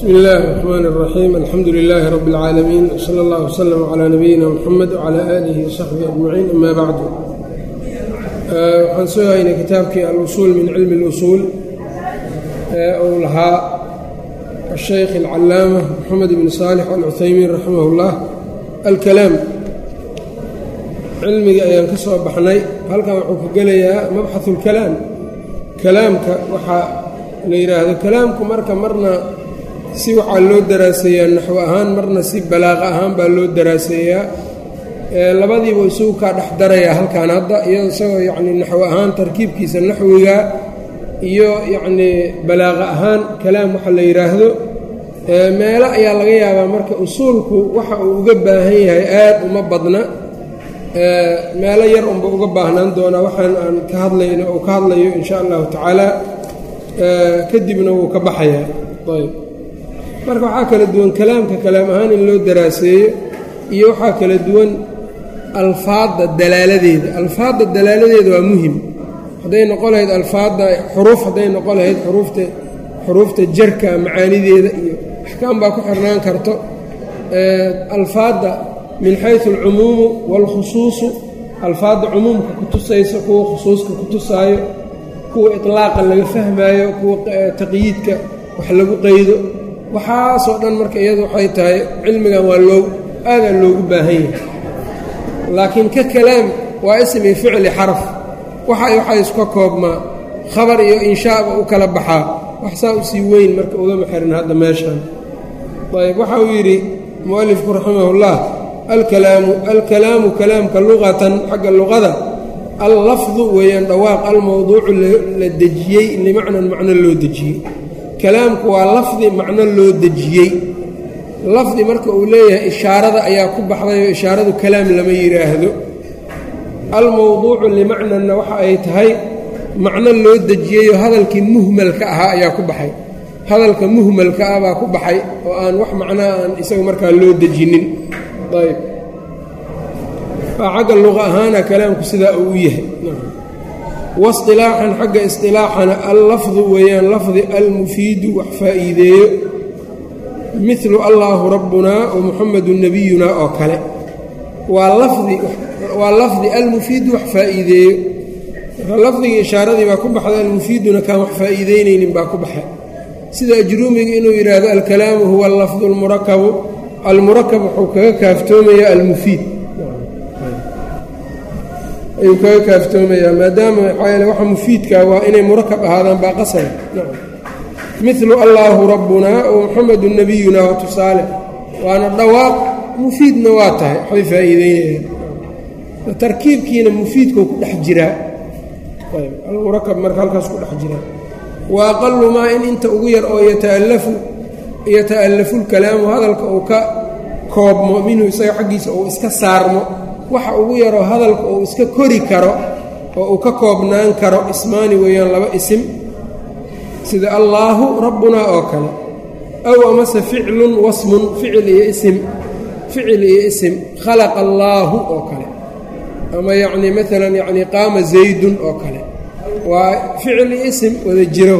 bsmi illaahi الرxmaan الraxiim alxamdu lilaahi rabi اlcaalamiin wsala اllah wslm calaa nabiyina mxamed wcalaa aalihi wasaxbihi ajmaciin ama bacdu waxaan soo haynay kitaabkii alusuul min cilmi اlusuul ee uu lahaa ashaykh alcalaama moxamed bn saalix alcuthaymiin raximah اllah alkalaam cilmigii ayaan ka soo baxnay halkan wuxuu ka gelayaa mabxaثu اlkalaam kalaamka waxaa la yidhaahdo kalaamku marka marna si waxaa loo daraaseeyaa naxwo ahaan marna si balaaqa ahaan baa loo daraaseeyaa. Labadiiba isagu kaa dhex darayaa halkan hadda iyado isagoo yacni naxwo ahaan tarkiibkiisa naxwiga iyo yacnii balaaqa ahaan kalaam waxa la yidhaahdo meelo ayaa laga yaabaa marka usuulku waxa uu uga baahan yahay aad uma badna. Meelo yar unba uga baahnaan doonaa waxaan aan ka hadlayno uu ka hadlayo in sha allahu tacaala kadibna wuu ka baxayaa. Ayb marka waxaa kala duwan kalaamka kalaam ahaan in loo daraaseeyo iyo waxaa kala duwan alfaadda dalaaladeeda. Alfaadda dalaaladeeda waa muhiim. Hadday noqon lahayd alfaadda xuruuf hadday noqon lahayd xuruufta xuruufta jarka macaanideeda iyo axkaam baa ku xirnaan karto. Alfaadda min xaysu alcumuumu waalkhusuusu alfaadda cumuumka ku tusayso kuwa khusuuska ku tusaayo kuwa iطlaaqa laga fahmaayo kuwa taqyiidka wax lagu qaydo waxaasoo dhan marka iyadu waxay tahay cilmigan waa loo aadaa loogu baahan yahay. Laakiin ka kalaam waa ism iyo ficli xaraf. Waxay waxay iska koobmaa khabar iyo inshaaba u kala baxaa. Wax saa u sii weyn marka ugama xirin hadda meeshan. Ayb waxa uu yidhi mualifku raximahullah alkalaamu alkalaamu kalaamka luqatan xagga luqada allafdu weeyaan dhawaaq almowduucu la dejiyey limacnan macno loo dejiyey kalaamku waa lafdi macno loo dejiyey. Lafdi marka uu leeyahay ishaarada ayaa ku baxdayoo ishaaradu kalaam lama yidhaahdo almowduucu limacnanna waxa ay tahay macno loo dejiyeyoo hadalkii muhmalka ahaa ayaa ku baxay. Hadalka muhmalka ah baa ku baxay oo aan wax macnaa aan isaga markaa loo dejinin. Ayb xagga luqa ahaana kalaamku sidaa uu u yahay wasilaaxan xagga isilaaxana allafdu weeyaan lafdi almufiidu wax faa'iideeyo milu allaahu rabbunaa wa muxamadu nebiyunaa oo kale waa lafdi almufiidu wax faa'iideeyo marka lafdigii ishaaradii baa ku baxday almufiiduna kaan wax faa'iideynaynin baa ku baxay sida ajruumiga inuu yidhaahdo alkalaamu huwa allafdu almurakabu almurakab wuxuu kaga kaaftoomayaa almufiid ayuu kaga kaaftoomayaa maadaama maxaa yeele waxa mufiidkaa waa inay murakab ahaadaan baa qasaba milu allaahu rabbunaa wa muxamadu nebiyunaa waa tusaale. Waana dhawaaq mufiidna waa tahay. Waxbay faa'iideynayaan tarkiibkiina mufiidkuu ku dhex jiraa almurakab marka halkaas ku dhex jiraa wa aqalu maa in inta ugu yar oo yata'alafu yata'alafu lkalaamu hadalka uu ka koobmo minhu isaga xaggiisa uu iska saarmo waxa ugu yaroo hadalka uu iska kori karo oo uu ka koobnaan karo ismaani weeyaan laba isim sida allaahu rabbunaa oo kale aw amase ficlun wasmun ficil iyo isim ficil iyo isim khalaqa allaahu oo kale ama yacnii maalan yacnii qaama zaydun oo kale. Waa ficil iyo isim wada jiro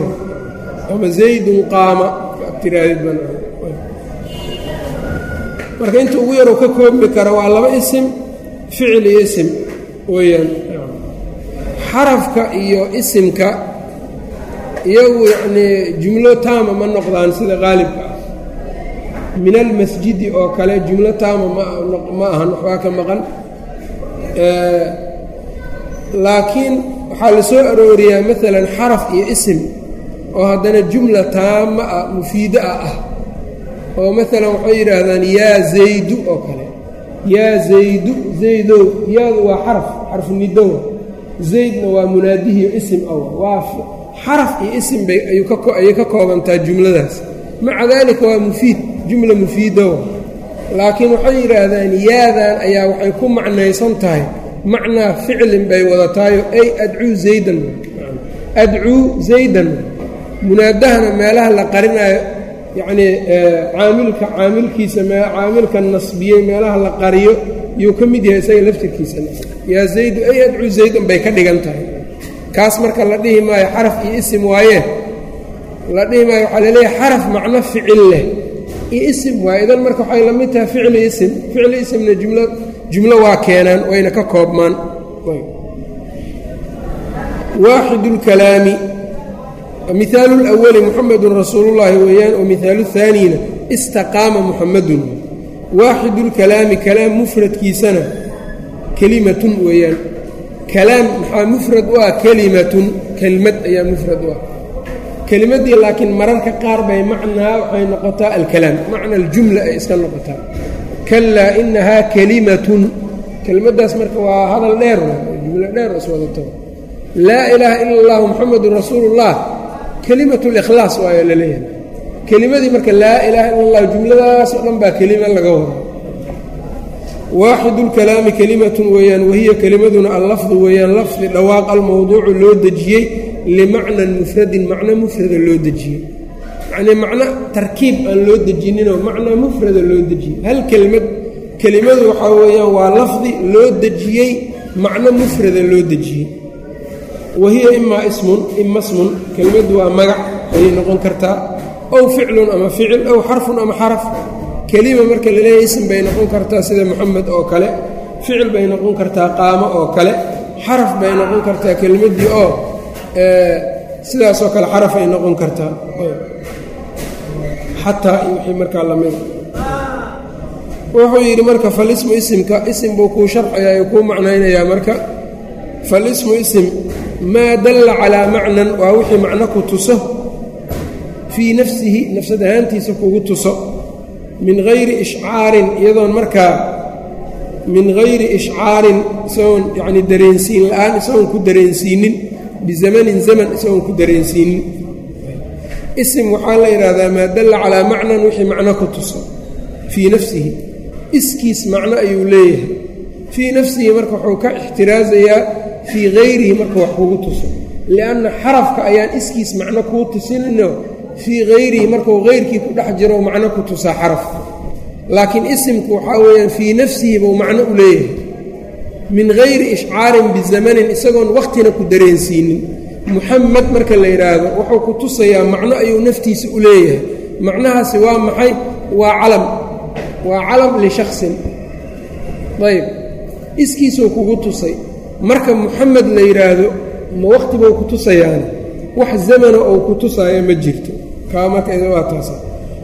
ama zaydun qaama tiraadid ban marka inta ugu yaroo ka koobmi karo waa laba isim ficil iyo isim weeyaan. Xarafka iyo isimka iyagu yacnii jumlo taama ma noqdaan sida qaalibka. Min almasjidi oo kale jumlo taama ma ahan waxbaa ka maqan. Laakiin waxaa la soo arooriyaa maalan xaraf iyo isim oo haddana jumla taama ah mufiida ah. Ah oo maalan waxay yidhaahdaan yaa zaydu oo kale yaa zaydu zaydow yaadu waa xaraf xarfu nidowa zaydna waa munaadihiyo isim aw waa xaraf iyo isim bay ayay ka koobantaa jumladaas maca daalika waa mufiid jumla mufiidowa laakiin waxay yidhaahdaan yaadan ayaa waxay ku macnaysan tahay macnaa ficlin bay wadataayo ay adcuu zaydan adcuu zaydan munaadahana meelaha la qarinayo yacnii caamilka caamilkiisa caamilka nasbiyey meelaha la qariyo yuu ka mid yahay isaga laftirkiisa. Yaa zaydu ay adcuu zaydan bay ka dhigan tahay. Kaas marka la dhihi maayo xaraf iyo isim waaye. La dhihi maayo waxaa la leeyahay xaraf macno ficil leh. Iyo isim waa idan marka waxay la mid tahay ficli isim. Ficli isimna jumla jumlo waa keenaan wayna ka koobmaan. Waaxid اlkalaami mihaalu اlأwali muxamedun rasuulu llaahi weeyaan wa mihaalu اhaaniina istaqaama muxamadun waaxid اlkalaami kalaam mufradkiisana kelimatun weeyaan kalaam maxaa mufrad u ah kelimatun kelmad ayaa mufrad u ah kelimaddii laakiin mararka qaar bay macnaa waxay noqotaa alkalaam macna aljumla ay iska noqotaa kalaa inahaa kelimatun kelmaddaas marka waa hadal dheer jumlo dheer iswadato laa ilaaha ila اllahu muxamedun rasuulu اllah kelimat اlikhlaas waayo la leeyahay kelimadii marka laa ilaaha ila اllah jumladaas oo dhan baa kelima laga wada waaxid اlkalaami kelimatun weeyaan wahiya kelimaduna allafdu weeyaan lafdi dhawaaq almowduucu loo dejiyey limacnan mufradin macno mufrada loo dejiyey yacnii macno tarkiib aan loo dejininoo macno mufrada loo dejiyey hal kelimad kelimadu waxaa weeyaan waa lafdi loo dejiyey macno mufrada loo dejiyey wahiya imaa ismun ima smun kelimaddu waa magac ayay noqon kartaa. Ow ficlun ama ficil ow xarfun ama xaraf. Kelima marka la leeyahay ism bay noqon kartaa sida moxamed oo kale. Ficil bay noqon kartaa qaamo oo kale. Xaraf bay noqon kartaa kelimaddii oo sidaasoo kale xaraf ay noqon kartaa. Xataa wixii markaa lamida wuxuu yidhi marka falismu isimka. Isim buu kuu sharxayaa kuu macnaynayaa marka. Falismu isim maa dalla calaa macnan waa wixii macno ku tuso. Fii nafsihi nafsad ahaantiisa kugu tuso. Min hayri ishcaarin iyadoon markaa min hayri ishcaarin isagoon yacni dareensiin la'aan isagoon ku dareensiinin. Bizamanin zaman isagoon ku dareensiinin. Isim waxaa la yidhaahdaa maa dalla calaa macnan wixii macno ku tuso. Fii nafsihi iskiis macno ayuu leeyahay. Fii nafsihi marka wuxuu ka ixtiraasayaa fii hayrihi marka wax kugu tuso. Lianna xarafka ayaan iskiis macno kuu tusinino fii hayrihi markuu hayrkii ku dhex jiro macno ku tusaa xaraf. Laakiin isimku waxaa weeyaan fii nafsihi buu macno u leeyahay. Min hayri ishcaarin bizamanin isagoon wakhtina ku dareensiinin. Muxamed marka la yidhaahdo wuxuu ku tusayaa macno ayuu naftiisa u leeyahay. Macnahaasi waa maxay? Waa calam. Waa calam lishaksin ayb iskiisuu kugu tusay marka muxamed la yidhaahdo ma wakhti buu ku tusayaana? Wax zamana ou ku tusaayo ma jirto. Kaa marka waa taasa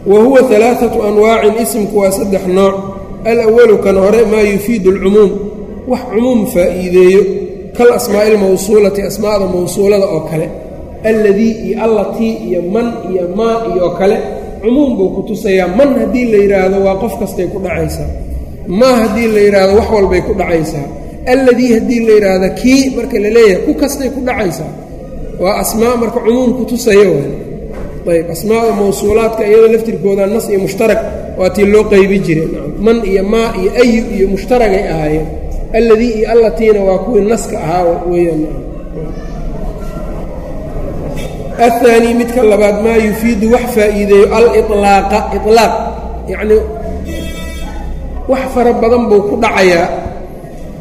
wa huwa alaaatu anwaacin isimku waa saddex nooc. Alawalu kan hore maa yufiidu alcumuum. Wax cumuum faa'iideeyo. Kal asmaa'i almawsuulati asmaa'da mawsuulada oo kale. Alladii iyo allatii iyo man iyo maa iyo kale. Cumuum buu ku tusayaa. Man haddii la yidhaahdo waa qof kastay ku dhacaysaa. Maa haddii la yidhaahdo wax walbay ku dhacaysaa alladii haddii la yidhaahda kii marka la leeyahay ku kastay ku dhacaysaa waa asmaa marka cumuum kutusaya waay ayb asmaada mawsuulaadka iyadoo laftirkoodaa nas iyo mushtarag waatii loo qaybi jiray. Man iyo maa iyo ayu iyo mushtaragay ahaayeen. Alladii iyo allatiina waa kuwii naska ahaa weyaan ahaanii midka labaad maa yufiidu wax faa'iideeyo alilaaqa ilaaq yacnii wax fara badan buu ku dhacayaa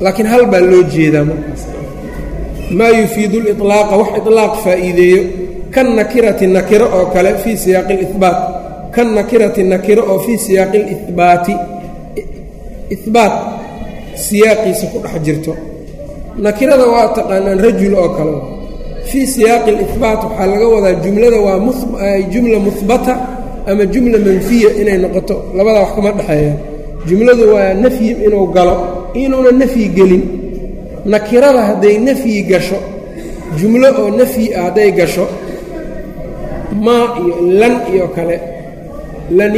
laakiin hal baa loo jeedaa markaas maa yufiidu اliطlaaqa wax iطlaaq faa'iideeyo kan nakirati nakiro oo kale fii siyaaqi اlإhbaat kan nakirati nakiro oo fii siyaaqi اlإhbaati ihbaat siyaaqiisa ku dhex jirto nakirada waa taqaanaan rajul oo kale fii siyaaqi اlihbaat waxaa laga wadaa jumlada waa jumla muhbata ama jumla manfiya inay noqoto labadaa wax kama dhexeeyaan jumladu waa nafyi inuu galo inuuna nafyi gelin nakirada hadday nafyi gasho jumlo oo nafyi ah hadday gasho maa iyo lan iyo kale lan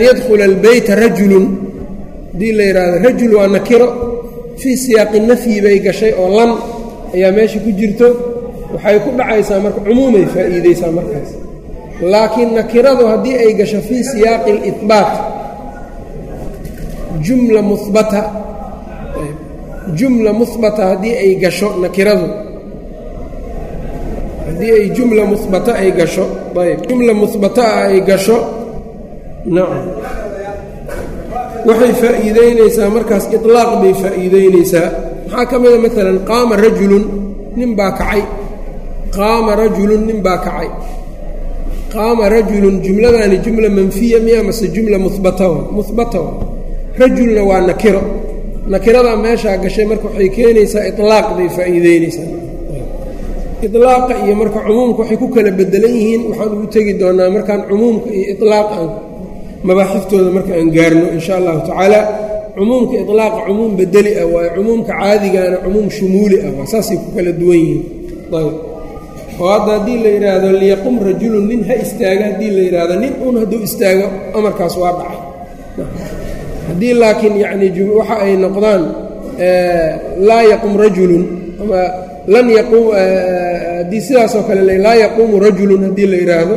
yadkhula albeyta rajulun haddii la yidhaahdo rajul waa nakiro fii siyaaqi nafyi bay gashay oo lan ayaa meesha ku jirto waxay ku dhacaysaa marka cumuumay faa'iideysaa markaas. Laakiin nakiradu haddii ay gasho fii siyaaqi اlihbaat jumla muhbata jumla muhbata haddii ay gasho nakiradu. Haddii ay jumla muhbata ay gasho ayb jumla muhbataa ay gasho nacam waxay faa'iideynaysaa markaas iطlaaq bay faa'iideynaysaa maxaa ka mida maalan qaama rajulun nin baa kacay. Qaama rajulun nin baa kacay. Qaama rajulun jumladaani jumla manfiya miya mase jumla mubata muhbata rajulna waa nakiro. Nakiradaa meeshaa gashay marka waxay keenaysaa ilaaq bay faa'iideynaysaa ilaaqa iyo marka cumuumka waxay ku kala bedelan yihiin waxaan ugu tegi doonaa markaan cumuumka iyo ilaaqa aan mabaaxiftooda marka aan gaarno insha allahu tacaala. Cumuumka ilaaqa cumuum bedeli ah waayo cumuumka caadigana cumuum shumuuli ah waa saasay ku kala duwan yihiin. Oo hadda haddii la yidhaahdo liyaqum rajulun nin ha istaaga. Haddii la yidhaahdo nin un hadduu istaago amarkaas waa dhacay haddii laakiin yacnii waxa ay noqdaan eh, laa yaqum rajulun ama lan yaquum eh, haddii sidaasoo kale laa yaquumu rajulun haddii la yidhaahdo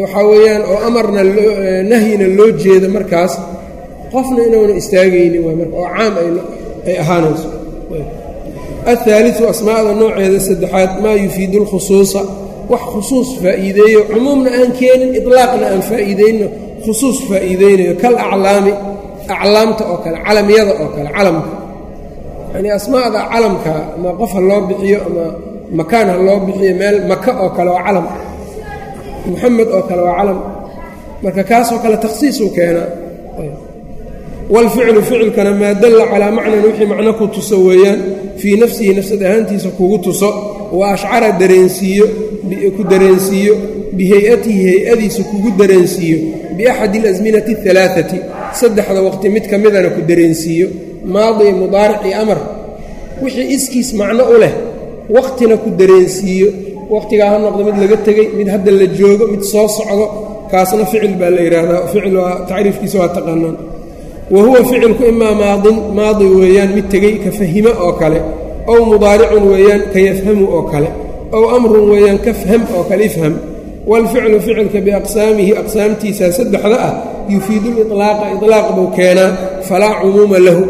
waxaa weeyaan oo amarna eh, nahyina loo jeedo markaas qofna inuuna istaagayni waa marka oo caam ay ahaanayso. Ahaaliu asmaada nooceeda saddexaad maa yufiidu lkhusuusa wax khusuus faa'iideeyo cumuumna aan keenin ilaaqna aan faa'iideyno khusuus faa'iideynayo kal aclaamta oo kale calamyada oo kale calamka yani asmaada calamka ama qof ha loo bixiyo ama makaan ha loo bixiyo meel maka oo kale waa calam muxamed oo kale waa calam marka kaasoo kale takhsiisuu keenaa wاlficlu ficilkana maa dalla calaa macnan wixii macno ku tuso weeyaan fii nafsihi nafsad ahaantiisa kugu tuso wa ashcara dareensiiyo ku dareensiiyo bihay'atihi hay-adiisa kugu dareensiiyo biaxadi اlasminati اhalaaثati saddexda waqti mid ka midana ku dareensiiyo maadi mudaarici amar. Wixii iskiis macno u leh waqtina ku dareensiiyo waqtigaa ha noqdo mid laga tegey mid hadda la joogo mid soo socdo kaasna ficil baa la yidhaahdaa ficil waa tacriifkiisa waa taqaanaan. Wa huwa ficilku imaa maadin maadi weeyaan mid tegey ka fahima oo kale ow mudaaricun weeyaan ka yafhamu oo kale ow amrun weeyaan ka fham oo kale ifham. Waalficlu ficilka biaqsaamihi aqsaamtiisa saddexda ah yufiidu liطlaaqa iطlaaq buu keenaa falaa cumuuma lahu.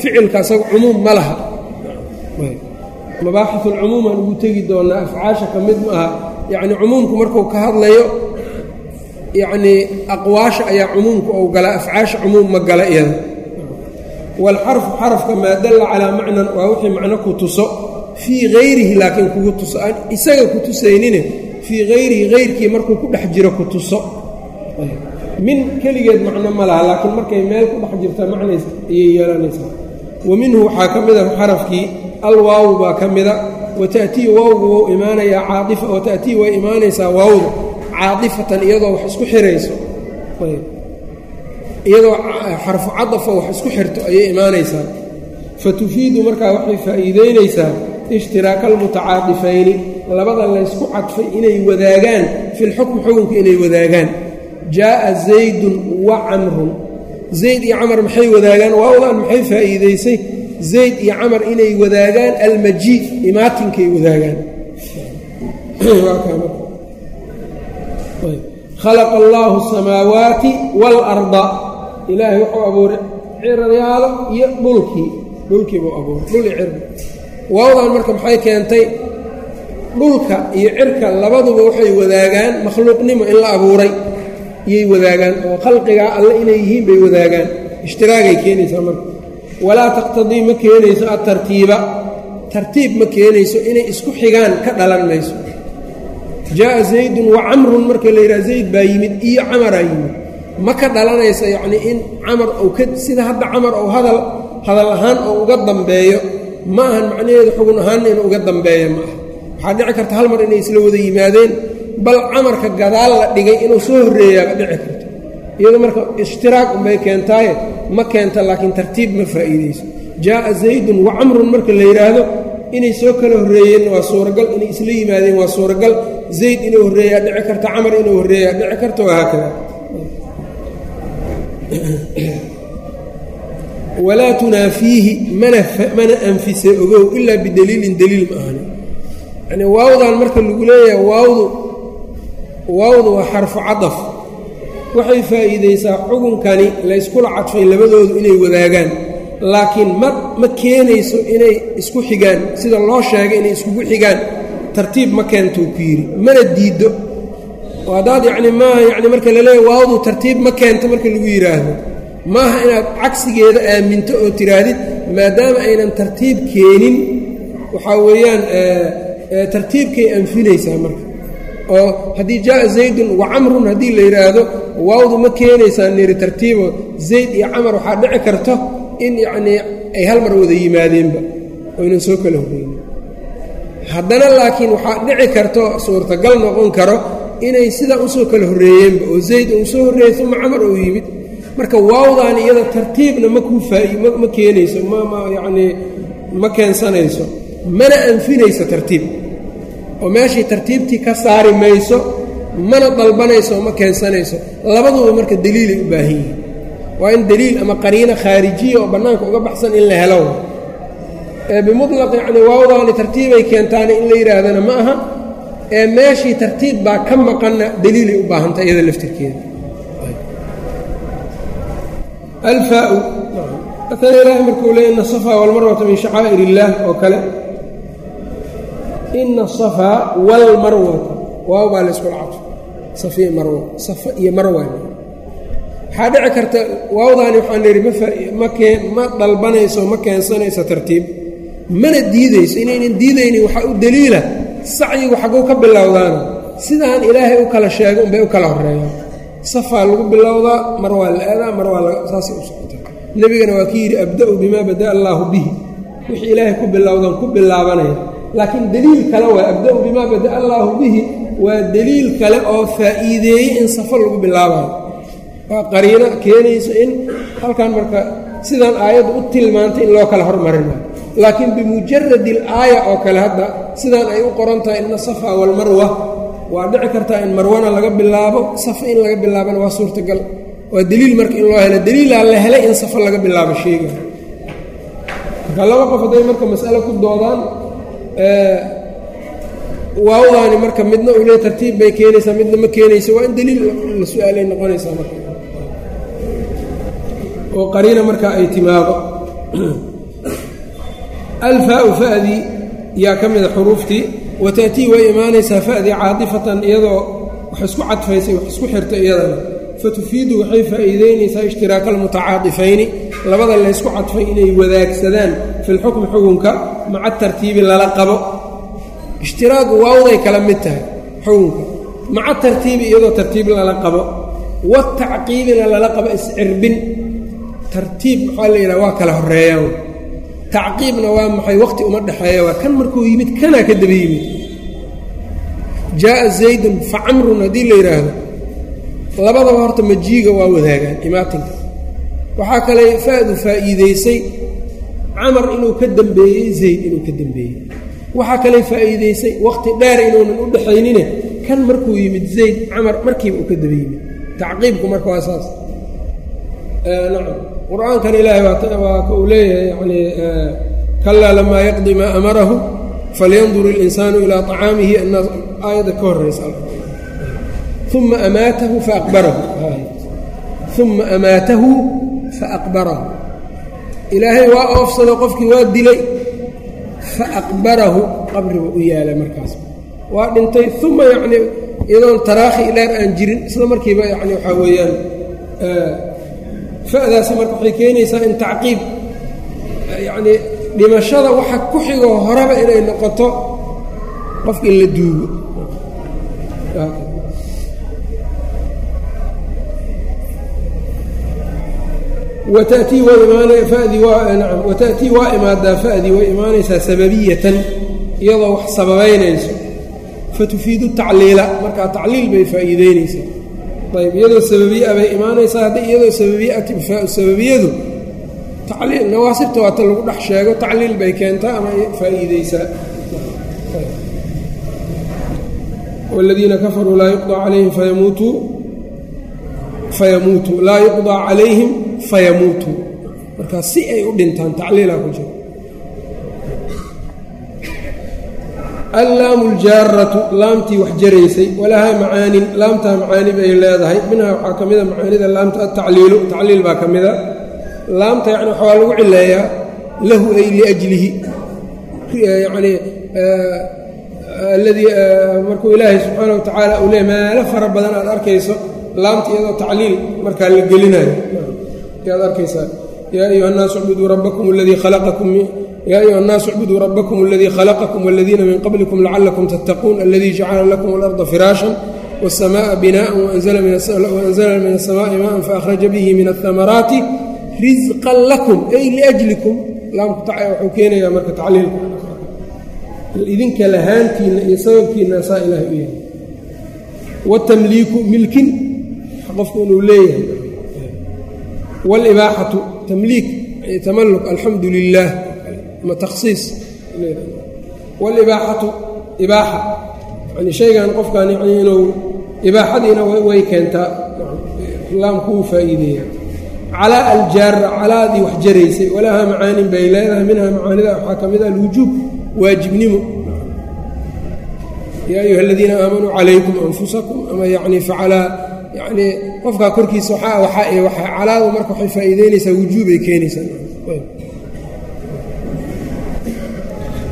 Ficilka asaga cumuum ma laha. Mabaaxi ulcumuum aan ugu tegi doonaa afcaasha ka mid ma aha. Yacni cumuumku markuu ka hadlayo yacnii aqwaasha ayaa cumuumka ou galaa afcaasha cumuum ma gala iyada waalxarfu xarafka maa dalla calaa macnan waa wixii macno ku tuso fii hayrihi laakiin kugu tuso. Aan isaga ku tusaynine fii hayrihi hayrkii markuu ku dhex jiro ku tuso min keligeed macno ma laha laakiin markay meel ku dhex jirta macnays ayay yeelanaysaa. Wa minhu waxaa ka mid a xarafkii alwaawu baa ka mida wa ta'tii waawgu wou imaanayaa caaifa wa ta'tii way imaanaysaa waawda caaifatan iyadoo wax isku xirayso. Iyadoo xarfu cadafo wax isku xirto ayay imaanaysaa. Fa tufiidu markaa waxay faa'iideynaysaa ishtiraaka almutacaadifayni labada laysku cadfay inay wadaagaan fi lxukmi xukunka inay wadaagaan jaa'a zaydun wa camrun. Zayd iyo camar maxay wadaagaan? Waawdan maxay faa'iidaysay? Zayd iyo camar inay wadaagaan almajiid imaatinkay wadaagaan. Khalaqa allaahu asamaawaati waalarda ilaahay wuxuu abuuray ciryaalo iyo dhulkii. Dhulkii buu abuuray dhul iyo cirka waawdan marka maxay keentay? Dhulka iyo cirka labaduba waxay wadaagaan makhluuqnimo in la abuuray iyay wadaagaan oo khalqigaa alle inay yihiin bay wadaagaan. Ishtiraagay keenaysaa marka. Walaa taqtadii ma keenayso atartiiba tartiib ma keenayso inay isku xigaan ka dhalan mayso. Jaa'a zaydun wa camrun marka la yidhaha zayd baa yimid iyo camaraa yimid. Ma ka dhalanaysa yacnii in camar ou ka sida hadda camar ou hadal hadal ahaan oo uga dambeeyo ma ahan macnaheedu xugun ahaanna inuu uga dambeeyo ma aha waxaa dhici karta hal mar inay isla wada yimaadeen bal camarka gadaal la dhigay inuu soo horreeyaaba dhici karto. Iyado marka ishtiraaq unbay keentaaye ma keenta laakiin tartiib ma faa'iidayso jaa'a zaydun wa camrun marka la yidhaahdo inay soo kala horreeyeenna waa suuragal inay isla yimaadeen waa suuragal. Zayd inuu horreeyaa dhici karta camar inuu horreeyaa dhici karta waa haakada. Walaa tunaafiihi mana anfise ogow ilaa bidaliilin daliil ma ahani yacni waawdan marka lagu leeyahay waawdu waawdu waa xarfu cadaf. Waxay faa'iidaysaa xugunkani layskula cadfay labadoodu inay wadaagaan. Laakiin ma ma keenayso inay isku xigaan. Sida loo sheegay inay iskugu xigaan tartiib ma keentou ku yidhi mana diiddo. Haddaad yacni maaha yacni marka la leeyahy waawdu tartiib ma keento marka lagu yidhaahdo maaha inaad cagsigeeda aaminto oo tidhaahdid maadaama aynan tartiib keenin. Waxaa weeyaan tartiibkay anfinaysaa marka oo haddii jaaa zaydun wa camrun haddii la yidhaahdo waawdu ma keenaysaa niri tartiibo. Zayd iyo camar waxaa dhici karto in yacnii ay hal mar wada yimaadeenba. Oynan soo kala horreynin haddana laakiin waxaa dhici karto suurtagal noqon karo inay sidaa u soo kala horreeyeenba oo zayd uu soo horreeyey uma camar uu yimid. Marka waawdaani iyada tartiibna ma kuu faa ma keenayso mama yacnii ma keensanayso. Mana anfinayso tartiib oo meeshii tartiibtii ka saari mayso mana dalbanayso ma keensanayso. Labaduba marka daliilay u baahan yihiin. Waa in daliil ama qariino khaarijiya oo bannaanka uga baxsan in la helo. Ee bimutlaq yacni waawdaani tartiibay keentaana in la yidhaahdana ma aha. Ee meeshii tartiib baa ka maqanna daliilay u baahantay iyada laftirkeeda. Alfaau. Maala ilaahay markuu leey ina asafaa walmarwata min shacaa'ir illaah oo kale ina asafaa walmarwata waaw baa la iskula cadfo safiya marwa. Safa iyo marwa. Waxaa dhici karta waawdaani waxaan idhi ma keen ma dalbanayso ma keensanayso tartiib. Mana diidayso. Inaynan diidaynin waxaa u daliila. Sacyigu xagguu ka bilowdaana. Sidaan ilaahay u kala sheegay unbay u kala horeeyaan safaa lagu bilowdaa mar waa la aadaa mar waa saasay u socota nebigana waa ki yidhi abda'u bimaa bada'a allaahu bihi. Wixii ilaahay ku bilowdan ku bilaabanaya laakiin deliil kale waa abda'u bimaa bada'a allaahu bihi waa deliil kale oo faa'iideeyey in safo lagu bilaabayo waa qariino keenayso in halkan marka sidaan aayadda u tilmaantay in loo kala hormarinayo laakiin bimujaradi alaaya oo kale hadda sidaan ay u qoran tahay ina safa walmarwa waa dhici kartaa in marwana laga bilaabo safa in laga bilaabana waa suurtagal. Waa deliil marka in loo helo deliilaa la helay in safa laga bilaabo sheega. Marka laba qof hadday marka mas'ale ku doodaan waawdaani marka midna uu le tartiib bay keenaysaa midna ma keenaysa waa in deliil la su'aalay noqonaysaa marka. Oo qariina marka ay timaado. Alfaau fa'dii yaa ka mida xuruuftii wa ta'tii way imaanaysaa fa'dii caadifatan iyadoo wax isku cadfaysay wax isku xirtay iyadana. Fatufiidu waxay faa'iideynaysaa ishtiraaka almutacaadifayni labada laysku cadfay inay wadaagsadaan fi lxukmi xukunka maca tartiibi lala qabo. Ishtiraagu waawday kala mid tahay xukunka. Maca tartiibi iyadoo tartiib lala qabo. Watacqiibina lala qabo iscirbin tartiib maxaa la yidhaha waa kala horeeyaan tacqiibna waa maxay waqti uma dhexeeya waa kan markuu yimid kanaa ka daba yimid. Jaaa zaydun fa camrun haddii la yidhaahdo labadaba horta majiiga waa wadaagaan imaatinka. Waxaa kale fa'du faa'iidaysay camar inuu ka dembeeyey zayd inuu ka dembeeyey waxaa kale faa'iidaysay waqti dheer inuunan u dhexaynine kan markuu yimid zayd camar markiiba uu ka daba yimid. Tacqiibku marka waa saas. Nacam. Qur'aankan ilaahay waa ka uu leeyahay yani kalaa lamaa yaqdi maa amarahu falyandur اlinsaanu ilaa طacaamihi ana aayadda ka horaysa uma amaatahu faaqbarahu uma amaatahu faaqbarahu ilaahay waa oofsado qofkii waa dilay. Faaqbarahu qabriba u yaalay markaas. Waa dhintay uma yani iyadoon taraakhi dheer aan jirin isla markiiba yani waxaa weeyaan fa'daasi marka waxay keenaysaa in tacqiib yacnii dhimashada waxa ku xigoo horeba inay noqoto qofka in la duugo wata'tii waa imaana fadii waa nacam wata'tii waa imaadaa fa'dii way imaanaysaa sababiyatan iyadoo wax sababaynayso fatufiidu tacliila markaa tacliil bay faa'iideynaysaa ayb iyadoo sababiya bay imaanaysaa hadday iyadoo sababiyaati sababiyadu tacliil nawaasibta waata lagu dhex sheego tacliil bay keentaa ama faa'iideysaa wاladiina kafaruu laa yuqضى calayhim fayamuutuu fayamuutuu laa yuqضىa calayhim fayamuutuu markaa si ay u dhintaan tacliilaa ku jira. Allaamu ljaaratu laamtii wax jaraysay walahaa macaanin laamtaa macaani bay leedahay. Minhaa waxaa ka mida macaanida laamta atacliilu tacliil baa ka mida laamta yani waxaa lagu cileeyaa lahu ay liajlihi. Yanii alladii markuu ilaahay subxaana wa tacaala uu leey meelo fara badan aad arkayso laamta iyadoo tacliil markaa la gelinayo yaad arkaysaa yaa ayuha naasu cbuduu rabbakum ladii khalaqakum yaa ayuha annaasu icbuduu rabbakum aladii khalaqakum waladiina min qablikum lacalakum tattaquun alladii jacala lakum alarda firaashan waasamaaa binaan waanzala min asamaai maaan faahraja bihi min ahamaraati risqan lakum. Ay liajlikum. Laamku wuxuu keenayaa marka tacliilka. Idinka lahaantiinna iyo sababkiinna saa ilaah u yahay. Watamliiku milkin. Qofku inuu leeyahay wاlibaaxatu tamliik tamaluk alxamdu lilah ama takhsiis wاlibaaxatu ibaaxa yani shaygan qofkan yani inuu ibaaxadiina way keentaa laamkuu faa'iideeya calaa aljaara calaadii wax jaraysay walahaa macaanin bay leedahay minhaa macaanida waxaa ka mid ah alwujuub waajibnimo yaa ayuha aladiina aamanuu calaykum anfusakum ama yani facalaa yani qofkaa korkiisa calaadu marka waxay faa'iideynaysaa wujuubay keenaysaa.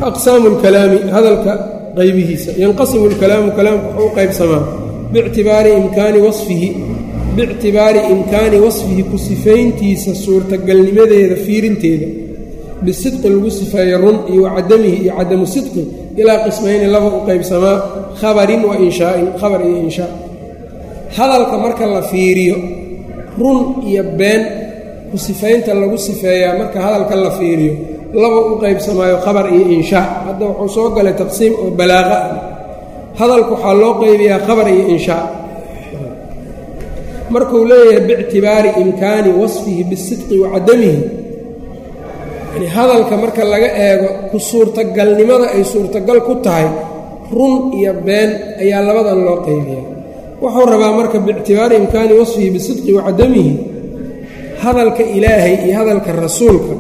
Aqsaamu lkalaami hadalka qaybihiisa. Yanqasimu lkalaamu kalaamku wuxuu qaybsamaa biictibaari imkaani wasfihi biictibaari imkaani wasfihi ku sifayntiisa suurtagalnimadeeda fiirinteeda. Bisidqi lagu sifeeyo run iyo wacadamihi iyo cadamu sidqi ilaa qismayni laba u qaybsamaa khabarin wa inshaa'in khabar iyo inshaa hadalka marka la fiiriyo run iyo been ku sifaynta lagu sifeeyaa marka hadalka la fiiriyo laba u qaybsamaayo khabar iyo inshaa hadda wuxuu soo galay taqsiim oo balaaqa. Ah hadalku waxaa loo qaybiyaa khabar iyo inshaa markuu leeyahay biictibaari imkaani wasfihi bisidqi wa cadamihi. Yani hadalka marka laga eego ku suurtagalnimada ay suurtagal ku tahay run iyo been ayaa labadan loo qaybiyaa wuxuu rabaa marka biictibaari imkaani wasfihi bisidqi wa cadamihi hadalka ilaahay iyo hadalka rasuulka.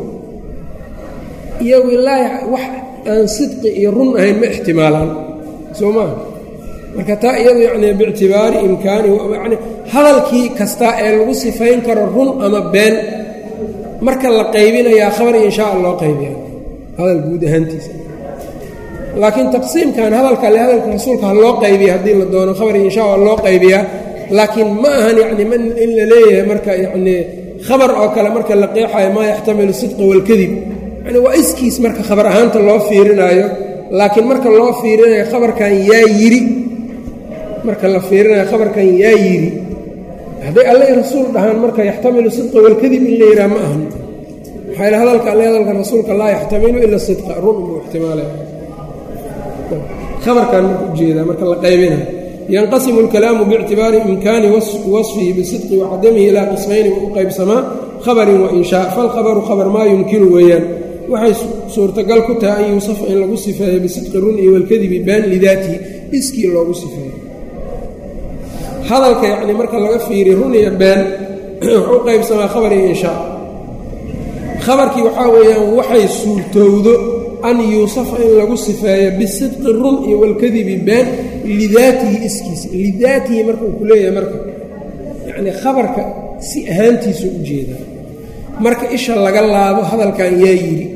Iyagu ilaahi wax aan sidqi iyo run ahayn ma ixtimaalaan soo maaha marka taa iyadu yacni biictibaari imkaani yani hadalkii kastaa ee lagu sifayn karo run ama been marka la qaybinayaa khabar iyo inshaa loo qaybiya hadal guud ahaantiisa laakiin taqsiimkan hadalka le hadalka rasuulka ha loo qaybiya haddii la doono khabar iyo inshaa waa loo qaybiyaa laakiin ma ahan yacni ma in la leeyahay marka yacnii khabar oo kale marka la qeexayo maa yaxtamilu sidqa walkadib yani waa iskiis marka khabar ahaanta loo fiirinaayo laakiin marka loo fiirinayo khabarkan yaa yidhi marka la fiirinayo khabarkan yaa yidhi hadday alle rasuul dhahaan marka yaxtamilu sidqa walkadib in la yidhaha ma ahan. Maxaa hadalka alle hadalka rasuulka laa yaxtamilu ila sidqa run buu ixtimaalaya khabarkan marka u jeedaa marka la qaybinayo yanqasimu اlkalaamu biictibaari imkaani wasfihi bisidqi wacadamihi ilaa qismayni u qaybsamaa khabarin wainshaa falkhabaru khabar maa yumkinu weeyaan. Waxay suurtagal ku tahay an yuusafa in lagu sifeeyo bisidqi run iyo walkadibi baan lidaatihi iskii loogu sifeeyo. Hadalka yacni marka laga fiiriyo run iyo been wuxuu qaybsamaa khabar inshaa khabarkii waxaa weeyaan waxay suurtowdo an yuusafa in lagu sifeeyo bisidqi run iyo walkadibi been lidaatihi iskiisa. Lidaatihi marka uu ku leeyahay marka yacnii khabarka si ahaantiisu u jeedaa marka isha laga laabo hadalkan yaa yidhi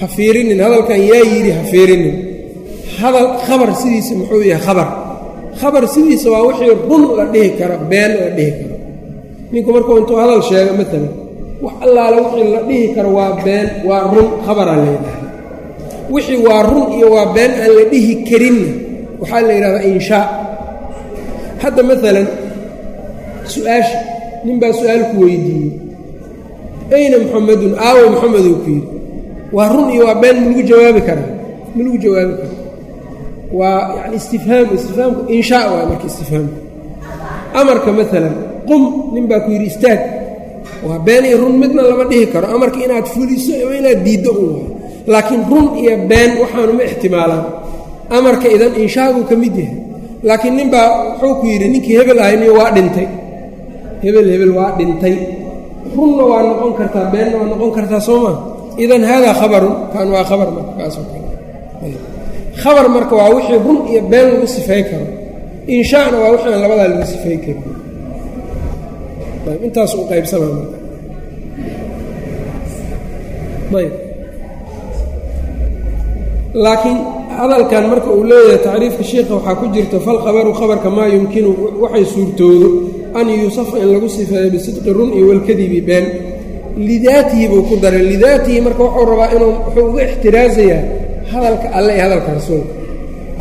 ha fiirinin hadalkan yaa yidhi ha fiirinin. Hadal khabar sidiisa muxuu yahay khabar. Khabar sidiisa waa wixii run la dhihi karo been la dhihi karo. Ninku markuu intuu hadal sheego maalan wax allaale wixii la dhihi karo waa been waa run khabaraa leedahay wixii waa run iyo waa been aan la dhihi karinna waxaa la yidhahdaa inshaa hadda maalan su'aasha nin baa su'aal ku weydiiyey. Ayna muxamedun aawo muxameduu ku yidhi. Waa run iyo waa been ma lagu jawaabi karaa? Ma lagu jawaabi kara waa yani istifhaam istifhaamku inshaa waay marka istifhaamku amarka maalan qum nin baa ku yidhi istaag. Waa been iyo run midna lama dhihi karo. Amarka inaad fuliso ama inaad diiddo un waay laakiin run iyo been waxaanu ma ixtimaalaan. Amarka idan inshaaguu ka mid yahay. Laakiin nin baa wuxuu ku yidhi ninkii hebel ahayniyo waa dhintay. Hebel hebel waa dhintay. Runna waa noqon kartaa beenna waa noqon kartaa soo maa idan haadaa khabarun kan waa khabar marka kaasoo kale. Khabar marka waa wixii run iyo been lagu sifay karo. Inshaana waa wixii aan labadaa lagu sifay karin. Intaas u qaybsamaa marka. Ayb laakiin hadalkan marka uu leeyahay tacriifka shiikha waxaa ku jirta falkhabaru khabarka maa yumkinu waxay suurtoodo an yuusafa in lagu sifeeyo bisidqi run iyo walkadibi been. Lidaatihi buu ku daray. Lidaatihi marka wuxuu rabaa inuu wuxuu uga ixtiraasayaa hadalka alle iyo hadalka rasuulka.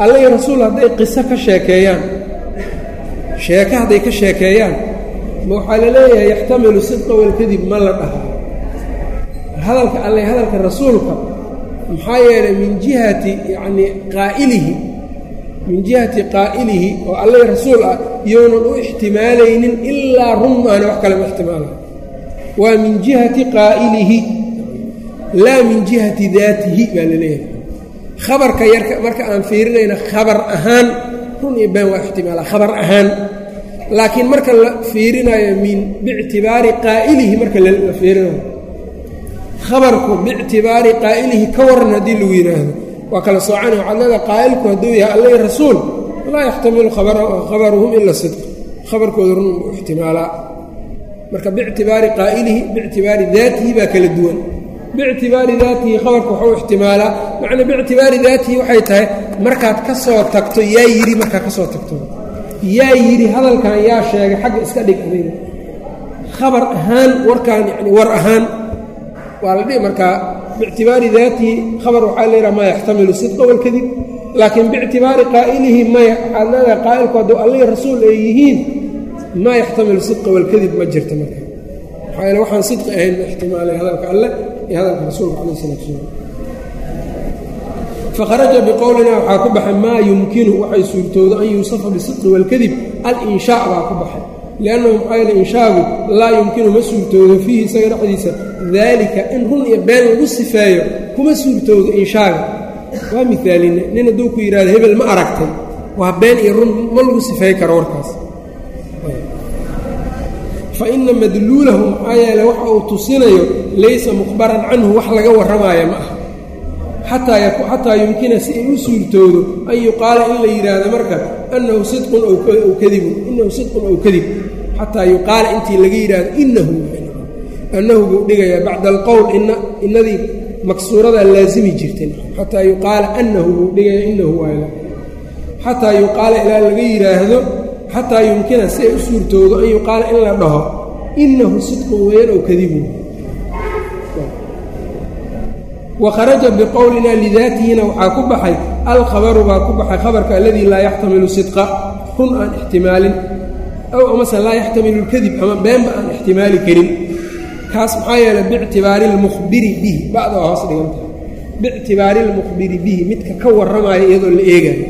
Alle iyo rasuul hadday qiso ka sheekeeyaan sheeke hadday ka sheekeeyaan ma waxaa la leeyahay yaxtamilu sidqa walkadib ma la dhahaa. Hadalka alle hadalka rasuulka maxaa yeelay min jihati yacnii qaa'ilihi min jihati qaa'ilihi oo alle rasuul ah iyounan u ixtimaalaynin ilaa run maana wax kale ma ixtimaalayo waa min jihati qaa'ilihi laa min jihati daatihi baa la leeyahay. Khabarka yarka marka aan fiirinayna khabar ahaan run iyo been waa ixtimaala khabar ahaan. Laakiin marka la fiirinayo min biictibaari qaa'ilihi marka la fiirinayo khabarku biictibaari qaa'ilihi ka waran haddii lagu yidhaahdo waa kala soocanaya waxaad leedaha qaa'ilku hadduu yahay alla rasuul. Laa yaxtamilu khabaruhum ila sidq. Khabarkooda run u ixtimaalaa. Marka biictibaari qaa'ilihi biictibaari daatihi baa kala duwan. Biictibaari daatihi khabarka waxuu ixtimaalaa. Macnaa biictibaari daatihi waxay tahay markaad ka soo tagto yaa yidhi markaad ka soo tagto. Yaa yidhi hadalkan yaa sheegay xagga iska dhig adiga khabar ahaan warkaan yani war ahaan waa la dhihi markaa biictibaari daatihi khabar waxaa leedaha maa yaxtamilu sidqa walkadib laakiin biictibaari qaa'ilihi maya waxaad qaa'ilku hadduu allihii rasuul ay yihiin maa yaxtamilu sidqa walkadib ma jirta marka. Maxaa yeele waxaan sidqi ahayn ma ixtimaalay hadalka alleh iyo hadalka rasuulka calayh salatu salaam. Fakharaja biqowlina waxaa ku baxay maa yumkinu waxay suurtoodo an yuusafa bisidqi walkadib al-inshaa baa ku baxay liannahu maxaa yeele inshaagu laa yumkinu ma suurtoodo fiihi isaga dhexdiisa daalika in run iyo been lagu sifeeyo kuma suurtoodo inshaaga waa miaaline nin hadduu ku yidhahdo hebel ma aragtay waa been iyo run ma lagu sifeey karo warkaas fa ina madluulahu maxaa yeele waxa uu tusinayo laysa mukhbaran canhu wax laga warramaaya ma ah xataa yumkina si ay u suurtoodo an yuqaala in la yidhaahdo marka annahu sidqun ow kadibun inahu sidqun ow kadib xataa yuqaala intii laga yidhaahdo inahu annahu buu dhigayaa bacda alqowl inadii maksuuradaa laasimi jirtay xataa yuqaala annahu buu dhigaya inahu waala xataa yuqaala ilaa laga yidhaahdo xataa yumkina si ay u suurtoodo an yuqaala in la dhaho inahu sidqun weyan ow kadibun wakharaja biqowlina lidaatihina waxaa ku baxay alkhabaru baa ku baxay khabarka aladii laa yaxtamilu sidqa run aan ixtimaalin ow amase laa yaxtamilu lkadib ama beenba aan ixtimaali karin kaas maxaa yeeley biictibaari lmukhbiri bihi bacda waa hoos dhigantahay biictibaari lmukhbiri bihi midka ka warramaayo iyadoo la eegayo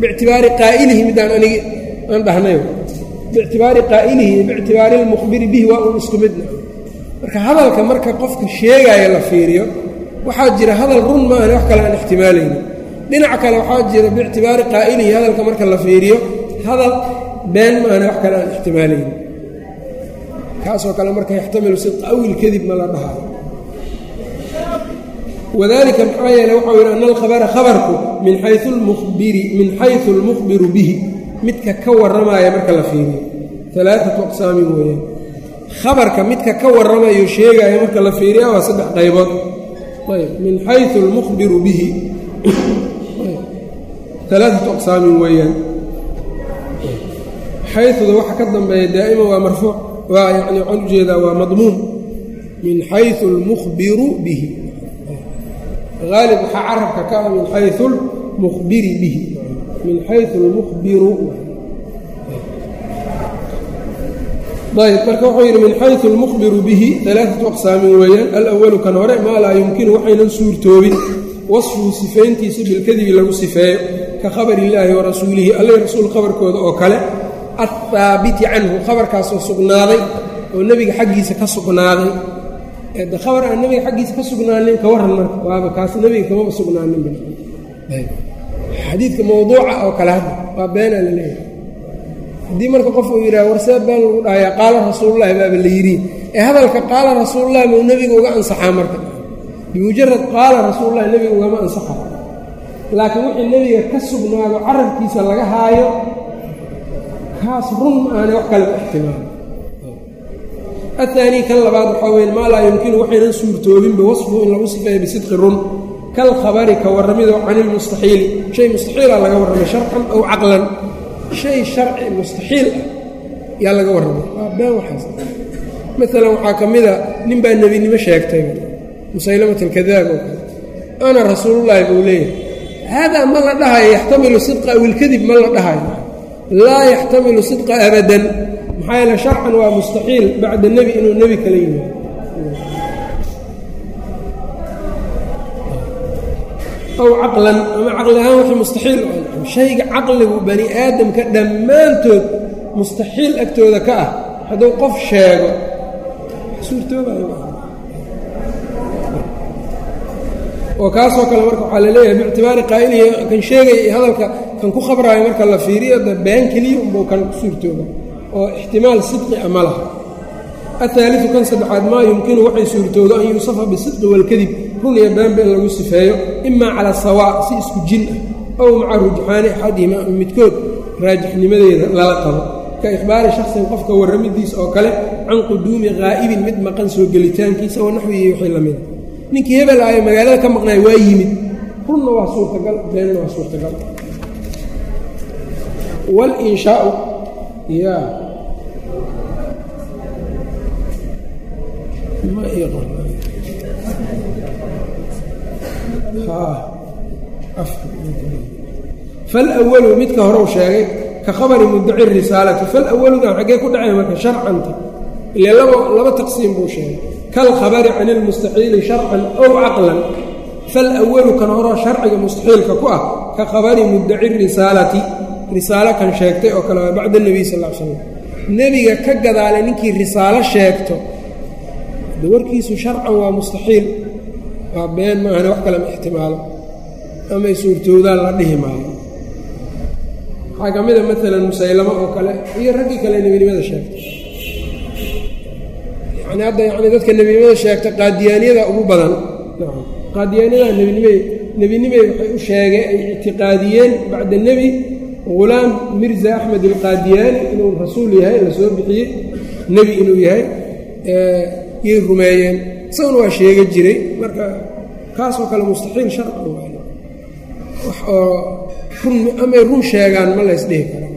biictibaari qaa'ilihi midaan anigi aan dhahnayo biictibaari qaa'ilihi iyo biictibaari lmukhbiri bihi waa un isku midna marka hadalka marka qofka sheegaayo la fiiriyo waxaa jira hadal run maahan wax kale aan ixtimaalaynin. Dhinaca kale waxaa jira biictibaari qaa'ilihi hadalka marka la fiiriyo hadal been maahane wax kale aan ixtimaalaynin. Kaasoo kale marka yaxtamilu sidqa awil kadib ma la dhahayo wadalika maxaa yeele waxau yidhi ana alkhabara khabarku min xayu lmukhbiri min xayu almukhbiru bihi. Midka ka warramaaya marka la fiiriyo. Alaaatu aqsaamin weeyaan khabarka midka ka warramayo sheegaayo marka la fiiriya waa saddex qaybood. ayb min xayu almukhbiru bihi alaaatu aqsaamin weeyaan xayuda waxa ka dambeeya daa'ima waa marfuuc waa yani waxaan u jeedaa waa madmuun min xayu almukhbiru bihi haalib waxaa carabka ka ah min xayu lmukhbiri bihi min xayu almukhbiru ayb marka wuxuu yidhi min xayu almukhbiru bihi alaaatu aqsaamin weeyaan alawalu kan hore maa laa yumkinu waxaynan suurtoobin. Wasfuhu sifayntiisa bilkadibi lagu sifeeyo ka khabari illaahi wa rasuulihi alla rasuul khabarkooda oo kale ahaabiti canhu khabarkaasoo sugnaaday oo nebiga xaggiisa ka sugnaaday. Khabar aan nebiga xaggiisa ka sugnaanin ka warran marka waaba kaas nebiga kamaba sugnaanin. Xadiidka mawduuca oo kale hadda waa beenaa la leeyahay haddii marka qof uu yidhaha warsee been lagu dhahayaa qaala rasuululahi baaba la yidhi. Ee hadalka qaala rasuululahi mau nebiga uga ansaxaa marka. Bimujarad qaala rasuululahi nebiga ugama ansaxaa laakiin wixii nebiga ka sugnaado carabkiisa laga haayo kaas run ma aane wax kale ixtimaalo aلثaanii kan labaad waxaa weyn maa laa yumkinu waxaynan suurtoobinba wasfuhu in lagu sifeeya bisidqi run kalkhabari ka warramido can ilmustaxiili shay mustaxiila laga warramay sharcan aw caqlan shay sharci mustaxiil ah yaa laga warramay waa been waxaas. Maalan waxaa ka mida nin baa nebinimo sheegtay. Musaylamat alkadaab oo kale. Ana rasuulullaahi buu leeyahay haadaa ma la dhahayo yaxtamilu sidqa aw ilkadib ma la dhahayo. Laa yaxtamilu sidqa abadan. Maxaa yeele sharcan waa mustaxiil bacda nebi inuu nebi kala yimaado aw caqlan ama caqli ahaan wixii mustaxiil shayga caqligu bani aadamka dhammaantood mustaxiil agtooda ka ah hadduu qof sheego oo kaasoo kale marka waxaa la leeyahay biictibaari qaa'ilihi kan sheegaya hadalka kan ku khabraayo marka la fiiriyo da been keliya unbuu kan ku suurtooba oo ixtimaal sidqi a ma laha ahaaliu kan saddexaad maa yumkinu waxay suurtoodo an yuusafa bisidqi walkadib run iyo beenba in lagu sifeeyo imaa cala sawaa si isku jin ah ow maca rujxaani axadihima midkood raajixnimadeeda lala qabo ka ikhbaari shaksin qofka warramidiisa oo kale can quduumi qaa'ibin mid maqan soo gelitaankiisa wa naxwihi wixii la mida ninkii hebel ayo magaalada ka maqnaay waa yimid runna waa suurtagal beenna waa suurtagal walinshaau ya falwalu midka horeu sheegay ka khabari muddaci risaalati. Falwaludan xaggee ku dhacay marka sharcanta. Ile laba taqsiim buu sheegay. Kalkhabari can ilmustaxiili sharcan ow caqlan. Falwalu kan horoo sharciga mustaxiilka ku ah ka khabari muddaci risaalati. Risaalo kan sheegtay oo kale bacda nebiy sal l slam nebiga ka gadaale ninkii risaalo sheegto de sharcan waa mustaxiil. Waa been maahane wax kale ma ixtimaalo. Amay suurtoodaan la dhihi maayo. Waxaa ka mida maalan musaylamo oo kale iyo raggii kale nebinimada sheegtay yani hadda yani dadka nebinimada sheegta qaadiyaaniyada ugu badan qaadiyaaniyada nebinimay nebinimay waxay u sheegeen ay ictiqaadiyeen bacda nebi hulaam mirza axmed alqaadiyaani inuu rasuul yahay la soo bixiyey nebi inuu yahay yay rumeeyeen. Isaguna waa sheega jiray marka kaasoo kale mustaxiil sharcan wax oo run amay run sheegaan ma laysdhihi karo.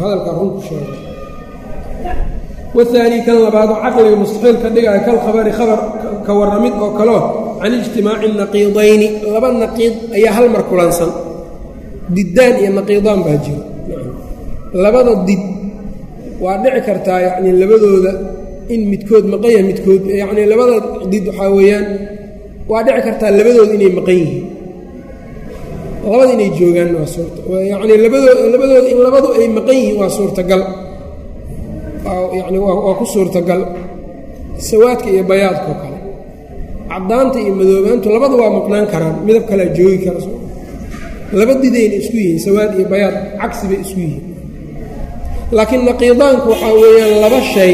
Hadalkaa run ku sheega wahaani kan labaadoo caqliga mustaxiil ka dhigaya kal khabari khabar ka warramid oo kaleo can ijtimaaci naqiidayni. Laba naqiid ayaa hal mar kulansan. Diddaan iyo naqiidaan baa jiro labada did waa dhici kartaa yacnii labadooda in midkood maqan yahay midkood yacnii labada did waxaa weeyaan waa dhici kartaa labadooda inay maqan yihiin. Labada inay joogaan waa suurta yacnii labadoo labadooda in labadu ay maqan yihiin waa suurtagal. Yacni waa ku suurtagal. Sawaadka iyo bayaadkao kale. Caddaanta iyo madoobaantu labada waa maqnaan karaan midab kalea joogi kara laba didayna isku yihiin sawaad iyo bayaad cagsi bay isku yihiin. Laakiin naqiidaanku waxaa weeyaan laba shay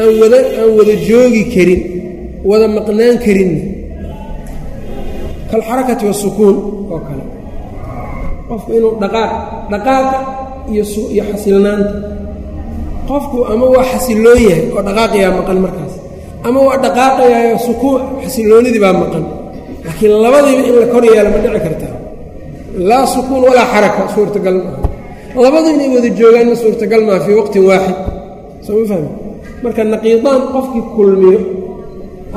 aan wada aan wada joogi karin wada maqnaan karinna kalxarakati wasukuun oo kale. Qofku inuu dhaqaaq dhaqaaqa iyo iyo xasilnaanta. Qofku ama waa xasiloon yahay oo dhaqaaqiyaa maqan markaas. Ama waa dhaqaaqayaayo sukuun xasiloonidii baa maqan. Laakiin labadiiba in la kor yeelo ma dhici kartaa. Laa sukuun walaa xaraka suurtagal maaha. Labadu inay wada joogaan ma suurtagal maaha fii waqtin waaxid. Soo ma fahmi marka naqiidaan qofkii kulmiyo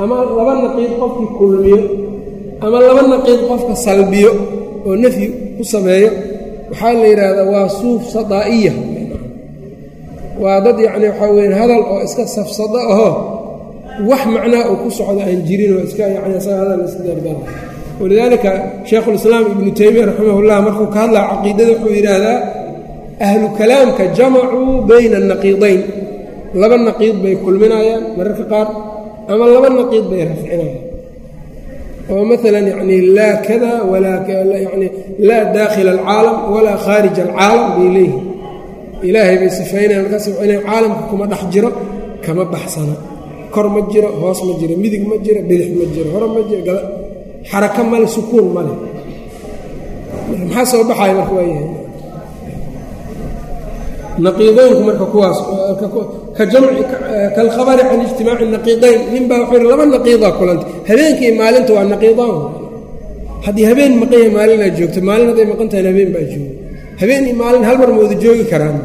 ama laba naqiid qofkii kulmiyo ama laba naqiid qofka salbiyo oo nafyi ku sameeyo waxaa la yidhaahdaa waa suuf sadaa'iya. Waa dad yacni waxaa weya hadal oo iska safsado ahoo wax macnaa uu ku socdo aan jirin oo iska yani isaga hadal iska gargara walidaalika shaykhulislaam ibnu taymiya raximahullah markuu ka hadlaa caqiidada wuxuu yidhaahdaa ahlu kalaamka jamacuu bayna anaqiidayn laba naqiid bay kulminayaan mararka qaar ama laba naqiid bay rafcinayaan. Oo maalan yani laa kada walaa yani laa daakhila alcaalam walaa khaarija alcaalam bay leeyihiin ilaahay bay sifaynayan markaas waxay caalamka kuma dhex jiro kama baxsana kor ma jiro hoos ma jiro midig ma jiro bidix ma jiro hore ma jiro xarako male sukuun male. Maxaa soo baxaya marka waa yahay naqiidaynku marka kuwaas kalkhabari can ijtimaaci naqiidayn nin baa wuxuu laba naqiidaa kulantay habeenkii maalinta waa naqiidaan haddii habeen maqan yahay maalinaa joogto maalin hadday maqan tahan habeen baa jooga. Habeen iyo maalin hal mar ma wada joogi karaan.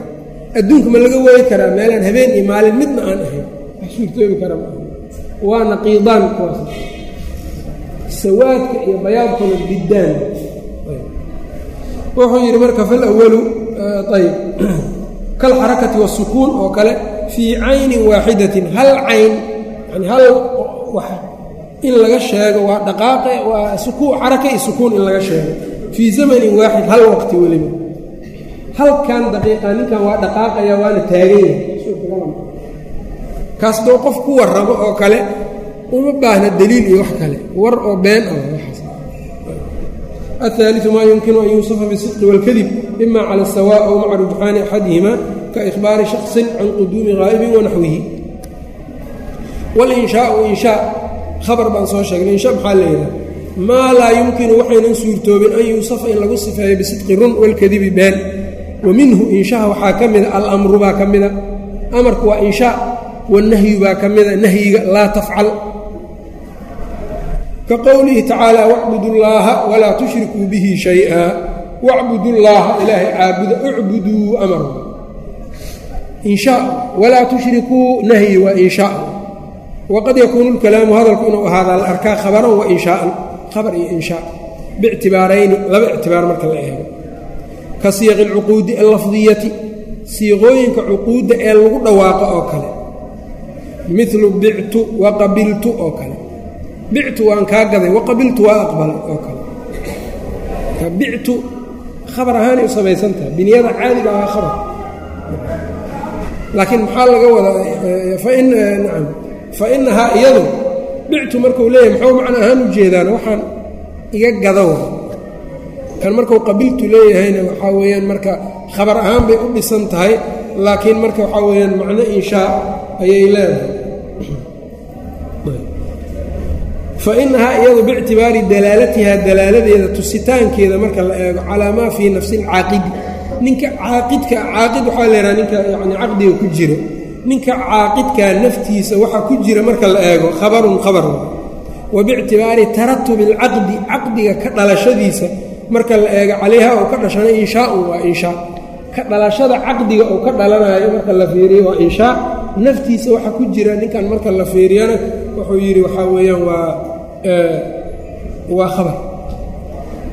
Adduunka ma laga waayi karaa meelaan habeen iyo maalin midna aan ahayn. Suurtoobi kara maa waa naqiidaan kuwaas. Sawaadka iyo bayaadkuna diddaan wuxuu yidhi marka falawalu ayb kalxarakati wasukuun oo kale fii caynin waaxidatin hal cayn yani hal in laga sheego waa dhaqaaqe waa xaraka iyo sukuun in laga sheego. Fii zamanin waaxid hal waqti weliba halkan daqiiqa ninkan waa dhaqaaqaya waana taaganya kaas doo qof ku warramo oo kale uma baahna daliil iyo wax kale war oo been ah ahaaliu maa yumkinu an yuusafa bisidqi wاlkadib ima cala اsawa aw maca rujxaani axadihima kaihbaari shaksin can quduumi haa'ibin wanaxwihi walinshaau inshaa khabar baan soo sheegnay insha maxaa leeyahay maa laa yumkinu waxaynan suurtoobin an yuusafa in lagu sifeeyo bisidqi run walkadibi been wa minhu inshaha waxaa ka mida alamru baa ka mida amarku waa inshaa wanahyu baa ka mida nahyiga laa tafcal ka qowlihi tacaala wacbudu llaaha walaa tushrikuu bihi shay-a wacbudu llaaha ilaahay caabuda ucbuduu amar inshaa walaa tushrikuu nahyi waa inshaa waqad yakuunu lkalaamu hadalku inuu ahaadaa la arkaa khabaran wa inshaaan khabar iyo inshaa biictibaarayni laba ictibaar marka la eego ka siiqi alcuquudi allafdiyati siiqooyinka cuquudda ee lagu dhawaaqo oo kale milu bictu wa oo kale bictu waan kaa gaday waqabiltu waa aqbalay oo kale bictu khabar ahaanay u samaysan tahay biniyada caadiga ahaa khabar laakiin maxaa laga wadaa fa inahaa iyadu bictu markuu leeyahay muxuu macno ahaan u jeedaan waxaan iga gado kan markuu qabiltu leeyahayna waxaa weeyaan marka khabar ahaan bay u dhisan tahay laakiin marka waxaa weeyaan macno inshaa ayay leedahay fainahaa iyadu biictibaari dalaalatihaa dalaaladeeda tusitaankeeda marka la eego calaa maa fii nafsi alcaaqidi ninka caaqidka caaqid waxaa la yidhaha ninka yani caqdiga ku jiro ninka caaqidkaa naftiisa waxa ku jira marka la eego khabarun khabar wa biictibaari taratubi alcaqdi caqdiga ka dhalashadiisa marka la eego calayha oo ka dhashana inshaaun waa inshaa ka dhalashada caqdiga oo ka dhalanayo marka la fiiriyo waa inshaa naftiisa waxa ku jira ninkan marka la fiiriyana wuxuu yidhi waxaa weeyaan waa waa khabar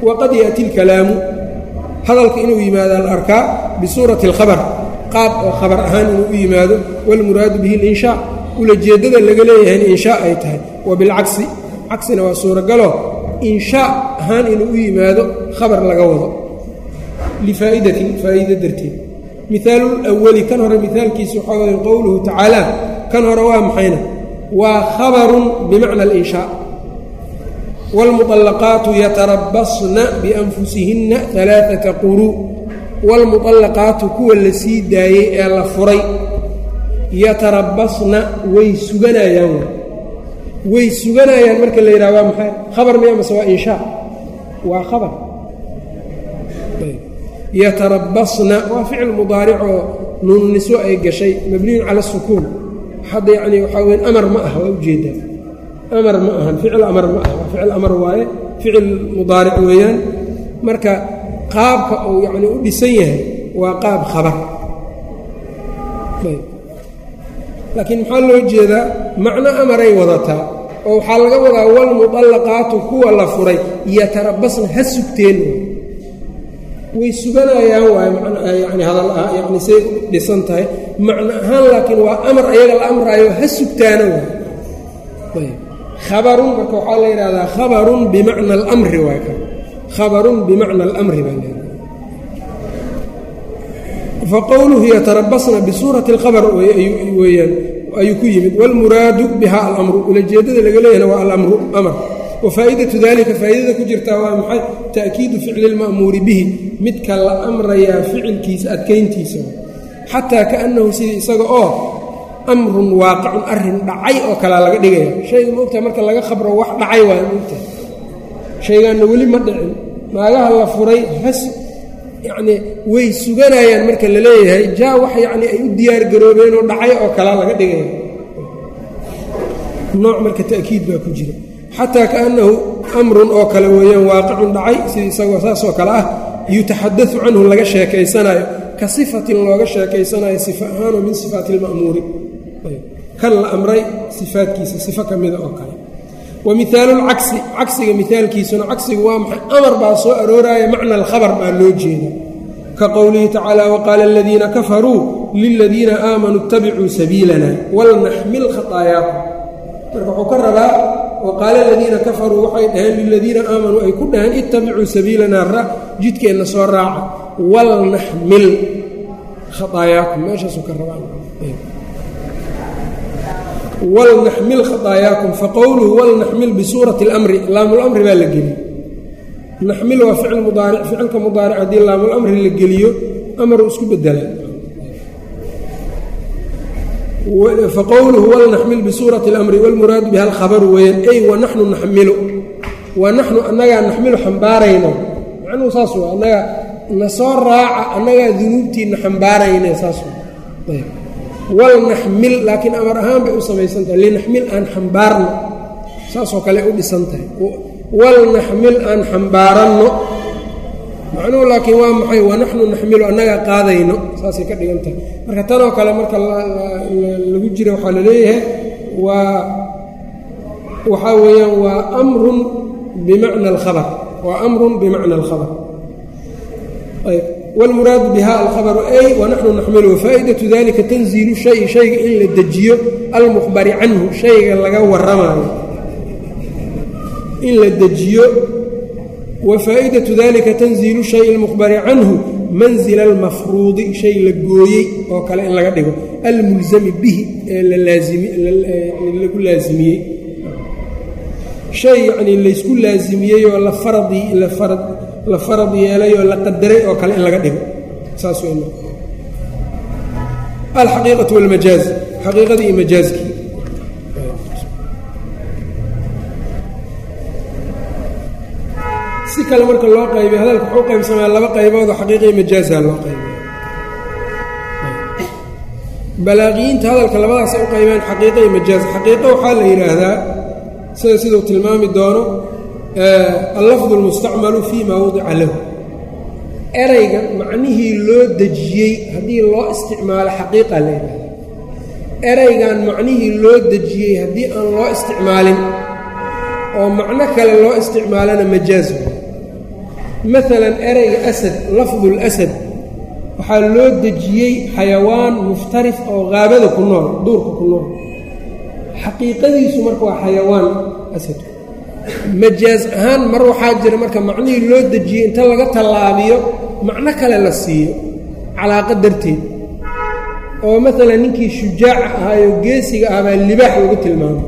waqad yaأti اlkalaamu hadalka inuu yimaado la arkaa bisuurati اlkhabar qaab oo khabar ahaan inuu u yimaado wاlmuraadu bihi اlinshaa ulajeeddada laga leeyahay in inshaa ay tahay wa bilcagsi cagsina waa suuragalo inshaa ahaan inuu u yimaado khabar laga wado lifaa'idatin faa'iida darteed mihaalu lwali kan hore mihaalkiisa waxaa waye qowluhu tacaala kan hore waa maxayna waa khabarun bimacna alinshaa wاlmuطallaqaatu yatarabasna bianfusihinna alaaثata quruu wاlmuطallaqaatu kuwa la sii daayey ee la furay yatarabasna way suganayaan way suganayaan marka la yidhaha waa maxay khabar miya mase waa inshaa waa khabar yatarabasna waa ficil mudaaricoo nuunu niswo ay gashay mabniyun cala sukuun hadda yacni waxaa weya amar ma ah waa ujeedaa amar ma ahan ficil amar ma ah waa ficil amar waaye ficil mudaaric weeyaan. Marka qaabka uu yacni u dhisan yahay waa qaab khabar. Laakiin maxaa loo jeedaa? Macno amaray wadataa oo waxaa laga wadaa walmuطallaqaatu kuwa la furay yatarabasna ha sugteen. Way suganayaan waay yani hadal yani say dhisan tahay. Macno ahaan laakiin waa amar ayaga la amraayo ha sugtaana waay khabarun marka waxaa la yidhahdaa khabarun bimacna alamri waay ka khabarun bimacna alamri baa leedahay faqowluhu yatarabasna bisuurati اlkhabr weeyaan ayuu ku yimid wاlmuraadu biha alamru ulajeeddada laga leeyahna waa alamru amar wafaa'iidatu dalika faa'iidada ku jirtaa waa maxay ta'kiidu ficli اlma'muuri bihi midka la amrayaa ficilkiisa adkayntiisa xataa kaannahu sidii isaga oo amrun waaqicun arrin dhacay oo kalea laga dhigaya. Shayga maogtaha marka laga khabro wax dhacay waay maogtaha shaygaanna weli ma dhicin. Naagaha la furay has yacnii way suganayaan marka la leeyahay. Jaa wax yacni ay u diyaar garoobeen oo dhacay oo kalea laga dhigaya. Nooc marka ta'kiid baa ku jira. Xataa kaannahu amrun oo kale weeyaan waaqicun dhacay sida isagoo saasoo kale ah yutaxadau canhu laga sheekaysanaayo ka sifatin looga sheekaysanayo sifa ahaanoo min sifaati ilma'muuri kan la amray sifaadkiisa sifo ka mida oo kale. Wa mihaalulcagsi cagsiga mihaalkiisuna cagsigu waa maxay? Amar baa soo arooraya macna alkhabar baa loo jeeda. Ka qowlihi tacaala waqaala aladiina kafaruu liladiina aamanuu ittabicuu sabiilana walnaxmil khaطaayaakum marka wuxuu ka rabaa waqaala aladiina kafaruu waxay dhaheen liladiina aamanuu ay ku dhaheen ittabicuu sabiilanaa jidkeenna soo raaca. Walnaxmil khaطaayaakum meeshaasuu ka rabaa walnaxmil khaطaayaakum faqowluhu walnaxmil bisuurati اlamri laamulamri baa la geliy naxmil waa ficil mudaaric ficilka mudaaric haddii laamulamri la geliyo amaruu isku bedela faqowluhu walnaxmil bisuurati اlamri wاlmuraadu biha alkhabaru weyaan ey wanaxnu naxmilu wanaxnu annagaa naxmilu xambaarayno macnuhu saas waa annagaa na soo raaca annagaa dunuubtiina xambaarayne saas waa walnaxmil laakiin amar ahaan bay u samaysan tahay linaxmil aan xambaarno. Saasoo kale u dhisan tahay walnaxmil aan xambaaranno. Macnuhu laakiin waa maxay? Wanaxnu naxmilu annagaa qaadayno. Saasay ka dhigan tahay marka tanoo kale marka lagu jira waxaa la leeyahay waa waxaa weeyaan waa amrun bimacna alkhabar. Waa amrun bimacna alkhabar. Ayb wاlmuraadu biha alkhabaru ay wanaxnu naxmilu faa'idatu dalika tanziilu shayi shayga in la dejiyo almukhbari canhu shayga laga warramaayo in la dejiyo wa faa'idatu dalika tanziilu shayi almukhbari canhu manzila almafruudi shay la gooyey oo kale in laga dhigo almulsami bihi ee lagu laasimiyey shay yacnii laysku laasimiyey oo la faradii la farad la farad yeelay oo la qadaray oo kale in laga dhigo. Saas wey alxaqiiqatu walmajaaz. Xaqiiqadii iyo majaazkii. Si kale marka loo qaybiy hadalka wuxuu qaybsamaa laba qayboodoo xaqiiqa iyo majaazha loo qaybiya balaaqiyiinta hadalka labadaas ay u qaybeen xaqiiqa iyo majaaz xaqiiqa waxaa la yidhaahdaa sida siduu tilmaami doono allafdu اlmustacmalu fii maa wadica lahu erayga macnihii loo dejiyey haddii loo isticmaalo xaqiiqa la yidhahda eraygan macnihii loo dejiyey haddii aan loo isticmaalin oo macno kale loo isticmaalana majaaz maalan erayga asad lafdu اlasad waxaa loo dejiyey xayawaan muftarif oo qaabada ku nool duurka ku nool. Xaqiiqadiisu marka waa xayawaan asadku majaaz ahaan mar waxaa jira marka macnihii loo dejiyey inta laga tallaabiyo macno kale la siiyo calaaqa darteed. Oo maalan ninkii shujaaca ahaayoo geesiga ah baa libaax lagu tilmaamay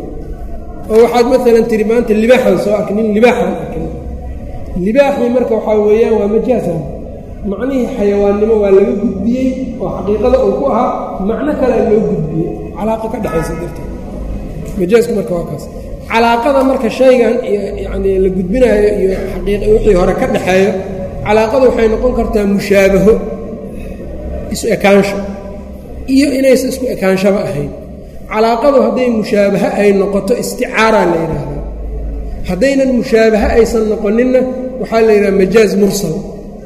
oo waxaad maalan tiri maanta libaaxan soo arkay nin libaaxan arkay libaaxii marka waxaa weeyaan waa majaazan macnihii xayawaannimo waa laga gudbiyey oo xaqiiqada uu ku ahaa macno kalea loo gudbiyey. Calaaqa ka dhexaysa darteed. Majaazku marka waa kaas calaaqada marka shaygan yacnii la gudbinaayo iyo xaqiiqa wixii hore ka dhexeeyo calaaqadu waxay noqon kartaa mushaabaho isu ekaansho iyo inaysan isku ekaanshaba ahayn. Calaaqadu hadday mushaabaho ay noqoto isticaaraa la yidhaahdaa haddaynan mushaabaho aysan noqoninna waxaa la yidhaha majaaz mursal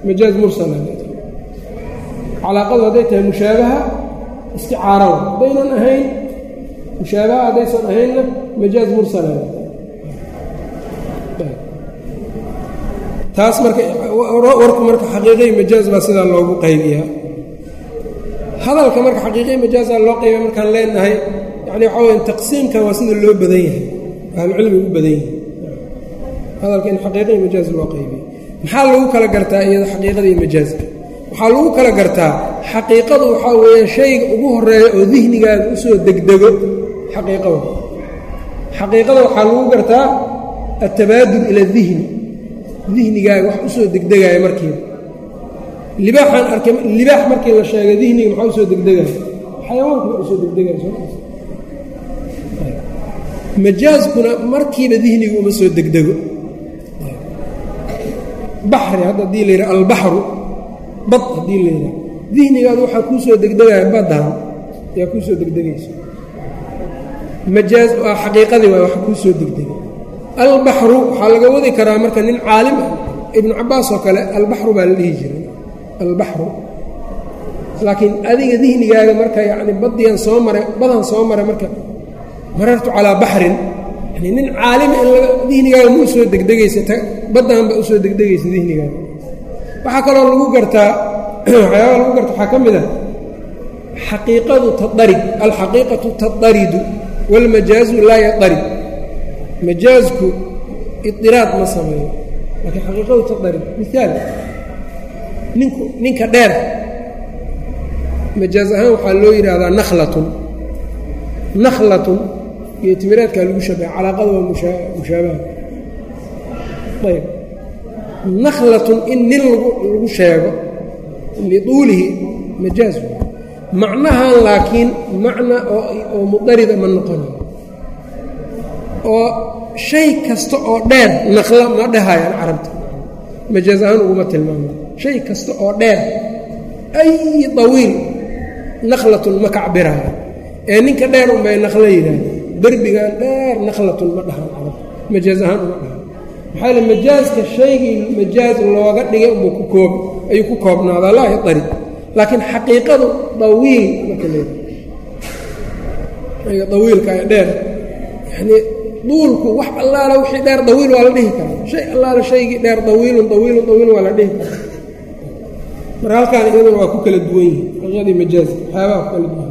majaaz mursala calaaqadu hadday tahay mushaabaha isticaarada haddaynan ahayn mushaabaha haddaysan ahaynna majaaz mursala taas marka warku marka xaqiiqiy majaaz baa sidaa loogu qaybiyaa hadalka marka xaqiiqiy majaazaa loo qaybiya markaan leenahay yani waxaa weya taqsiimkan waa sida loo badan yahay ahlucilmigu u badan yahay hadalka in xaqiiqiy majaaz loo qaybiya maxaa lagu kala gartaa iyada xaqiiqada majaazka waxaa lagu kala gartaa xaqiiqadu waxaa weeya shayga ugu horreeya oo dihnigaaga u soo degdego xaqiiqada xaqiiqada waxaa lagu gartaa altabaadul ila dihni dihnigaaga wax u soo degdegaya markiiba libaaxaan arkay libaax markii la sheegay dihniga maxaa u soo degdegaya xayawaanka baa u soo degdegaya majaazkuna markiiba dihniga uma soo degdego. Baxri hadda haddii la yidhaha albaxru bad haddii la yidhaha dihnigaadu waxaa kuu soo degdegaya badan ayaa kuu soo degdegaysa majaaz waa xaqiiqadii waa wax kuu soo degdegay. Albaxru waxaa laga wadi karaa marka nin caalim ah ibnu cabaas oo kale albaxru baa la dhihi jiray. Albaxru. Laakiin adiga dihnigaaga marka yacni badiyan soo maray badan soo maray marka marartu calaa baxrin yani nin caalima in dihnigaaga ma u soo degdegaysa baddan ba u soo degdegaysa dihnigaaga. Waxaa kaloo lagu gartaa waxyaaba lagu garta waxaa ka mid ah xaqiiqadu tadarid alxaqiiqatu tadaridu wاlmajaazu laa yadarid majaazku idiraad ma sameeyo laakiin xaqiiqadu tadarid miaal ninku ninka dheer majaaz ahaan waxaa loo yidhaahdaa nakhlatun nakhlatun iyo timiraadkaa lagu shabaha calaaqada waa mushaabaha ayb nakhlatun in nin lagu sheego lituulihi majaaz macnahan laakiin macna oo mudarida ma noqonayo oo shay kasta oo dheer naqla ma dhahayaan carabta. Majaaz ahaan uguma tilmaamo. Shay kasta oo dheer ay dawiil nakhlatun ma kacbiraya ee ninka dheer unbay naqla yidhaahda derbigan dheer nakhlatun ma dhahaan carabta. Majaaz ahaan uma dhahan maxaa yale majaaska shaygii majaaz looga dhigay unbuu ku koob ayuu ku koobnaadaa. Laa yadarid laakiin xaqiiqadu dawiil marka leedahay dawiilka ee dheer. Yanii duulku wax allaala wixii dheer dawiil waa la dhihi karaa. Shay allaala shaygii dheer dawiilun dawiilun dawiil waa la dhihi karaa. Marka halkaan iyaduna waa ku kala duwan yihiin xaqiiqadii majaaska waxyaabaha ku kala duwan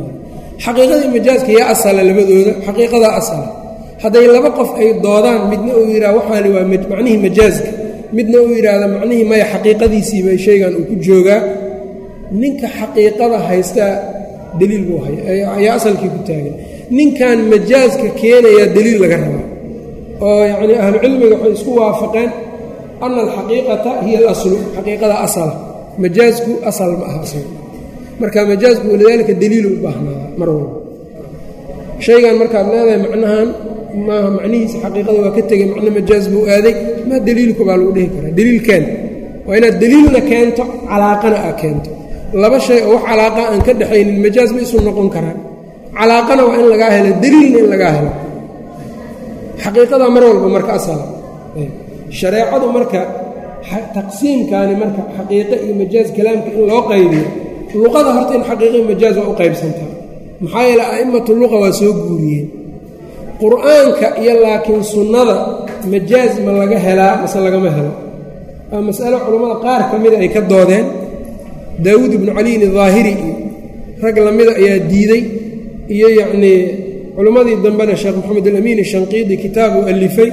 xaqiiqadii majaaska yaa asala labadooda xaqiiqadaa asala. Hadday laba qof ay doodaan midna uu yidhaha waxaani waa macnihii majaaska. Midna uu yidhaahda macnihii maya xaqiiqadiisiiba shaygan uu ku joogaa ninka xaqiiqada haystaa deliil buu haya ayaa asalkii ku taagan ninkan majaaska keenayaa deliil laga rabaa. Oo yacnii ahlucilmiga waxay isku waafaqeen ana alxaqiiqata hiya alaslu xaqiiqada asala majaasku asal ma aha asal. Marka majaasku walidaalika deliilu u baahnaadaa mar walba. Shaygan markaad leedahay macnahan maaha macnihiisa xaqiiqada waa ka tegay macno majaaz buu aaday maa deliilku baa lagu dhihi karaa. Deliilkeen waa inaad deliilna keento calaaqana aa keento laba shay oo wax calaaqa aan ka dhexaynin majaaz ma isu noqon karaan. Calaaqana waa in lagaa helo deliilna in lagaa helo. Xaqiiqadaa mar walba marka asala shareecadu marka taqsiimkaani marka xaqiiqo iyo majaaz kalaamka in loo qaybiyo luqada horta in xaqiiqo majaaz waa u qaybsantaa maxaa yeele a'immatu luqa waa soo guuriyeen. Qur'aanka iyo laakiin sunnada majaaz ma laga helaa mase lagama helo. Waa masalo culammada qaar ka mida ay ka doodeen daawuud ibnu caliyin idaahiri iyo rag lamida ayaa diiday iyo yacnii culimmadii dambena sheekh moxamed alamiin shanqiidi kitaab uu alifay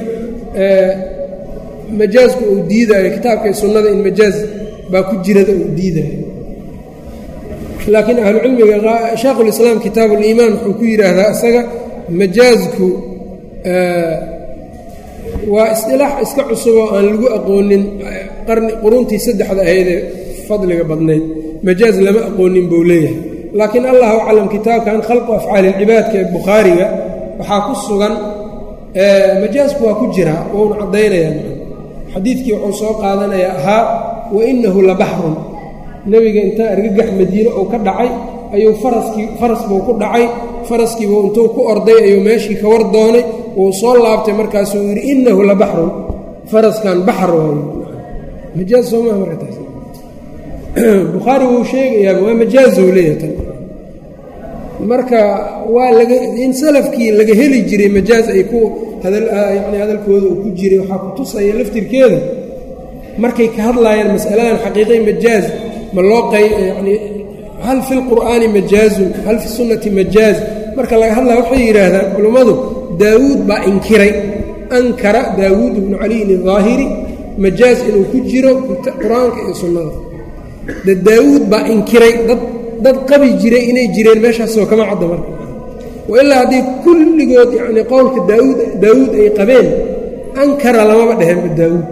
majaazku uu diidaayo kitaabka sunnada in majaaz baa ku jirada uu diidaayo laakiin ahlucilmiga shaekhulislaam kitaab uliimaan wuxuu ku yidhaahdaa isaga majaazku waa isdilaax iska cusuboo aan lagu aqoonin qarni quruntii saddexda ahaydee fadliga badnayd majaaz lama aqoonin buu leeyahay. Laakiin allahu aclam kitaabkan khalqu afcaali ilcibaadka ee bukhaariga waxaa ku sugan majaazku waa ku jiraa wouna caddaynayaa xadiidkii wuxuu soo qaadanayaa ahaa wa inahu la baxrun nebiga intaa argagax madiine uu ka dhacay ayuu faraskii faras buu ku dhacay faraskiibuu intuu ku orday ayuu meeshii ka war doonay wuu soo laabtay markaasuu yidhi innahu la baxrun faraskan baxar waayo majaaz soo maha marka bukhaari wuu sheegayaaba waa majaazou leeyahay tan. Marka waa laga in salafkii laga heli jiray majaaz ay ku yani hadalkooda uu ku jiray waxaa ku tusaya laftirkeeda. Markay ka hadlaayaan masaladan xaqiiqay majaaz ma loo qay yani hal fi lqur'aani majaazun hal fi sunnati majaaz. Marka laga hadlaya waxay yidhaahdaan culummadu daawuud baa inkiray. Ankara daawuud ibnu caliyin idaahiri majaaz inuu ku jiro qur'aanka iyo sunnada de daawuud baa inkiray dad dad qabi jiray inay jireen meeshaasoo kama cadda marka. Wailaa haddii kulligood yacni qowlka daawuud ay qabeen ankara lamaba dheheenba daawuud.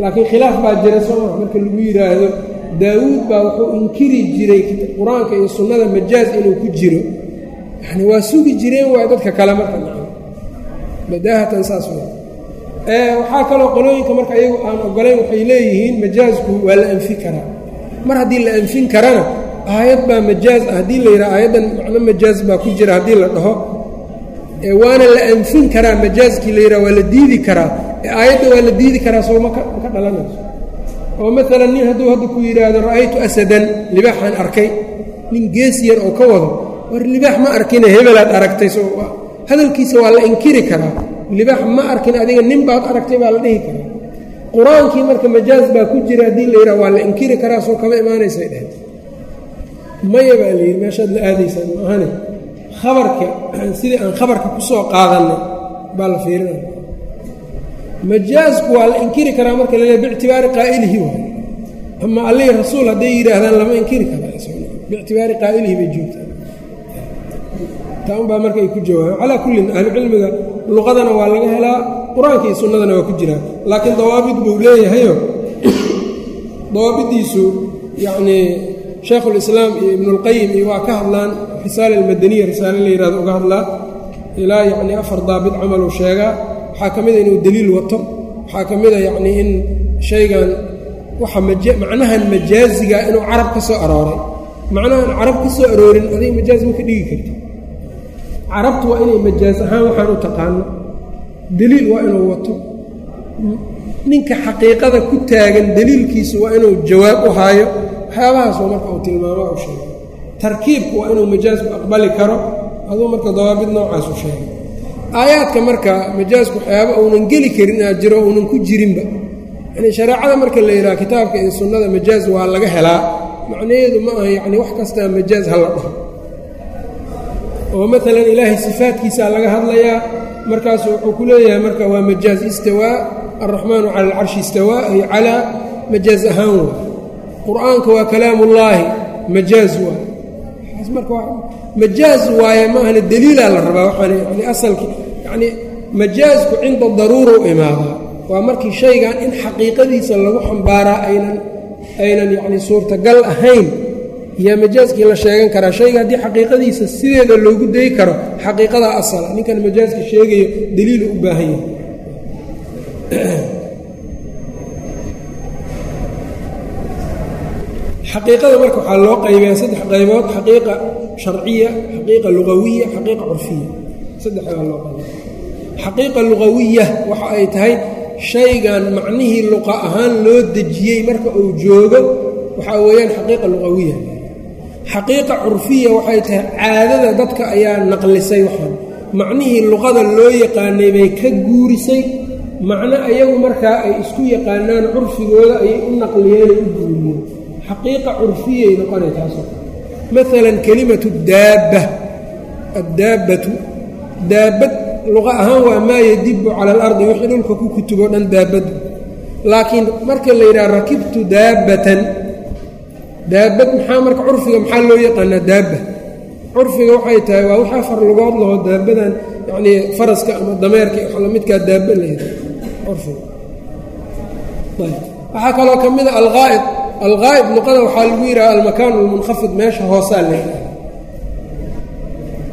Laakiin khilaaf baa jira soo maa marka lagu yidhaahdo daawuud baa wuxuu inkiri jiray qur'aanka iyo sunnada majaaz inuu ku jiro. Yani waa sugi jireen waay dadka kale marka. Badaahatan saas waxaa kaloo qolooyinka marka iyagu aan ogolayn waxay leeyihiin majaazku waa la anfi karaa mar haddii la anfin karana aayad baa majaaz ah. Haddii la yidhaha aayaddan macno majaaz baa ku jira haddii la dhaho. Waana la anfin karaa majaazkii la yidhaha waa la diidi karaa. Aayadda waa la diidi karaa soo maka maka dhalanayso. Oo maalan nin hadduu hadda ku yidhaahdo ra'aytu asadan libaaxaan arkay. Nin gees yar oo ka wado war libaax ma arkine hebelaad aragtay so hadalkiisa waa la inkiri karaa. Libaax ma arkin adiga nin baad aragtay baa la dhihi karaa qur'aankii marka majaaz baa ku jira haddii la yidhaha waa la inkiri karaa soo kama imaanaysay dheh maya baa la yidhi meeshaad la aadaysaan maahane khabarka sidii aan khabarka ku soo qaadannay baa la fiirinaya majaazku waa la inkiri karaa marka la leeya biictibaari qaa'ilihi waay ama allihii rasuul hadday yidhaahdaan lama inkiri karaa biictibaari qaa'ilihi bay joogtaa taa unbaa marka ay ku jawaabeen. Calaa kullin ahlucilmiga luqadana waa laga helaa qur'aanka iyo sunnadana waa ku jiraa laakiin dawaabid buu leeyahayo. Dawaabidiisu yacnii shaykhulislaam iyo ibnulqayim iyo waa ka hadlaan risaala almadaniya risaale la yihahdo uga hadlaa ilaa yacnii afar daabit camaluu sheegaa waxaa ka mida inuu deliil wato. Waxaa ka mida yacnii in shaygan waxa macnahan majaaziga inuu carab ka soo arooray. Macnahan carab ka soo aroorin adiga majaaz ma ka dhigi karti carabtu waa inay majaaz ahaan waxaan u taqaano deliil waa inuu wato. Ninka xaqiiqada ku taagan deliilkiisu waa inuu jawaab u haayo. Waxyaabahaasoo marka uu tilmaamo u sheegay. Tarkiibku waa inuu majaazku aqbali karo aduu marka dawaabid noocaasu sheegay. Aayaadka marka majaazku waxyaaba uunan geli karin inaad jiro uunan ku jirinba. Yani shareecada marka la yidhaha kitaabka iyo sunnada majaaz waa laga helaa. Macnaheedu ma aha yacni wax kastaa majaaz ha la dhaho. Oo maalan ilaahay sifaadkiisaa laga hadlayaa markaasu wuxuu ku leeyahay marka waa majaaz istawaa alraxmaanu cala alcarshi istawaa ay calaa majaaz ahaan waay qur'aanka waa kalaamullaahi majaaz waay majaaz waaye maahana deliilaa la rabaa waxaan yani asalki yacni majaazku cinda daruura u imaadaa. Waa markii shaygan in xaqiiqadiisa lagu xambaaraa aynan aynan yacni suurtagal ahayn yaa majaazkii la sheegan karaa shayga haddii xaqiiqadiisa sideeda loogu dayi karo xaqiiqadaa asala ninkan majaazka sheegayo daliilu u baahan yahay. Xaqiiqada marka waxaa loo qaybeeya saddex qaybood xaqiiqa sharciya xaqiiqa lugawiya xaqiiqa curfiya. Saddexdaa loo qaybeya xaqiiqa lugawiya waxa ay tahay shaygan macnihii luqa ahaan loo dejiyey marka uu joogo waxaa weeyaan xaqiiqa lugawiya xaqiiqa curfiya waxay tahay caadada dadka ayaa naqlisay waxaan macnihii luqada loo yaqaanay bay ka guurisay. Macno ayagu markaa ay isku yaqaanaan curfigooda ayay u naqliyeen u guuriyeen. Xaqiiqa curfiyay noqonay taasoo. Maalan kelimatu daabba. Addaabbatu. Daabbad luqa ahaan waa maa yadibu cala alardi wixii dhulka ku kutubo dhan daabbadu. Laakiin marka la yidhaha rakibtu daabbatan daabbad maxaa marka curfiga maxaa loo yaqaanaa daabba? Curfiga waxay tahay waa wax afar lugood laho daabbadan yacnii faraska ama dameerka wax lamidkaa daabba la yidhaha curfiga. Waxaa kaloo ka mid a alqaa'id alqaa'id luqada waxaa lagu yidhaha almakaan almunkhafid meesha hoosaa la yidhaha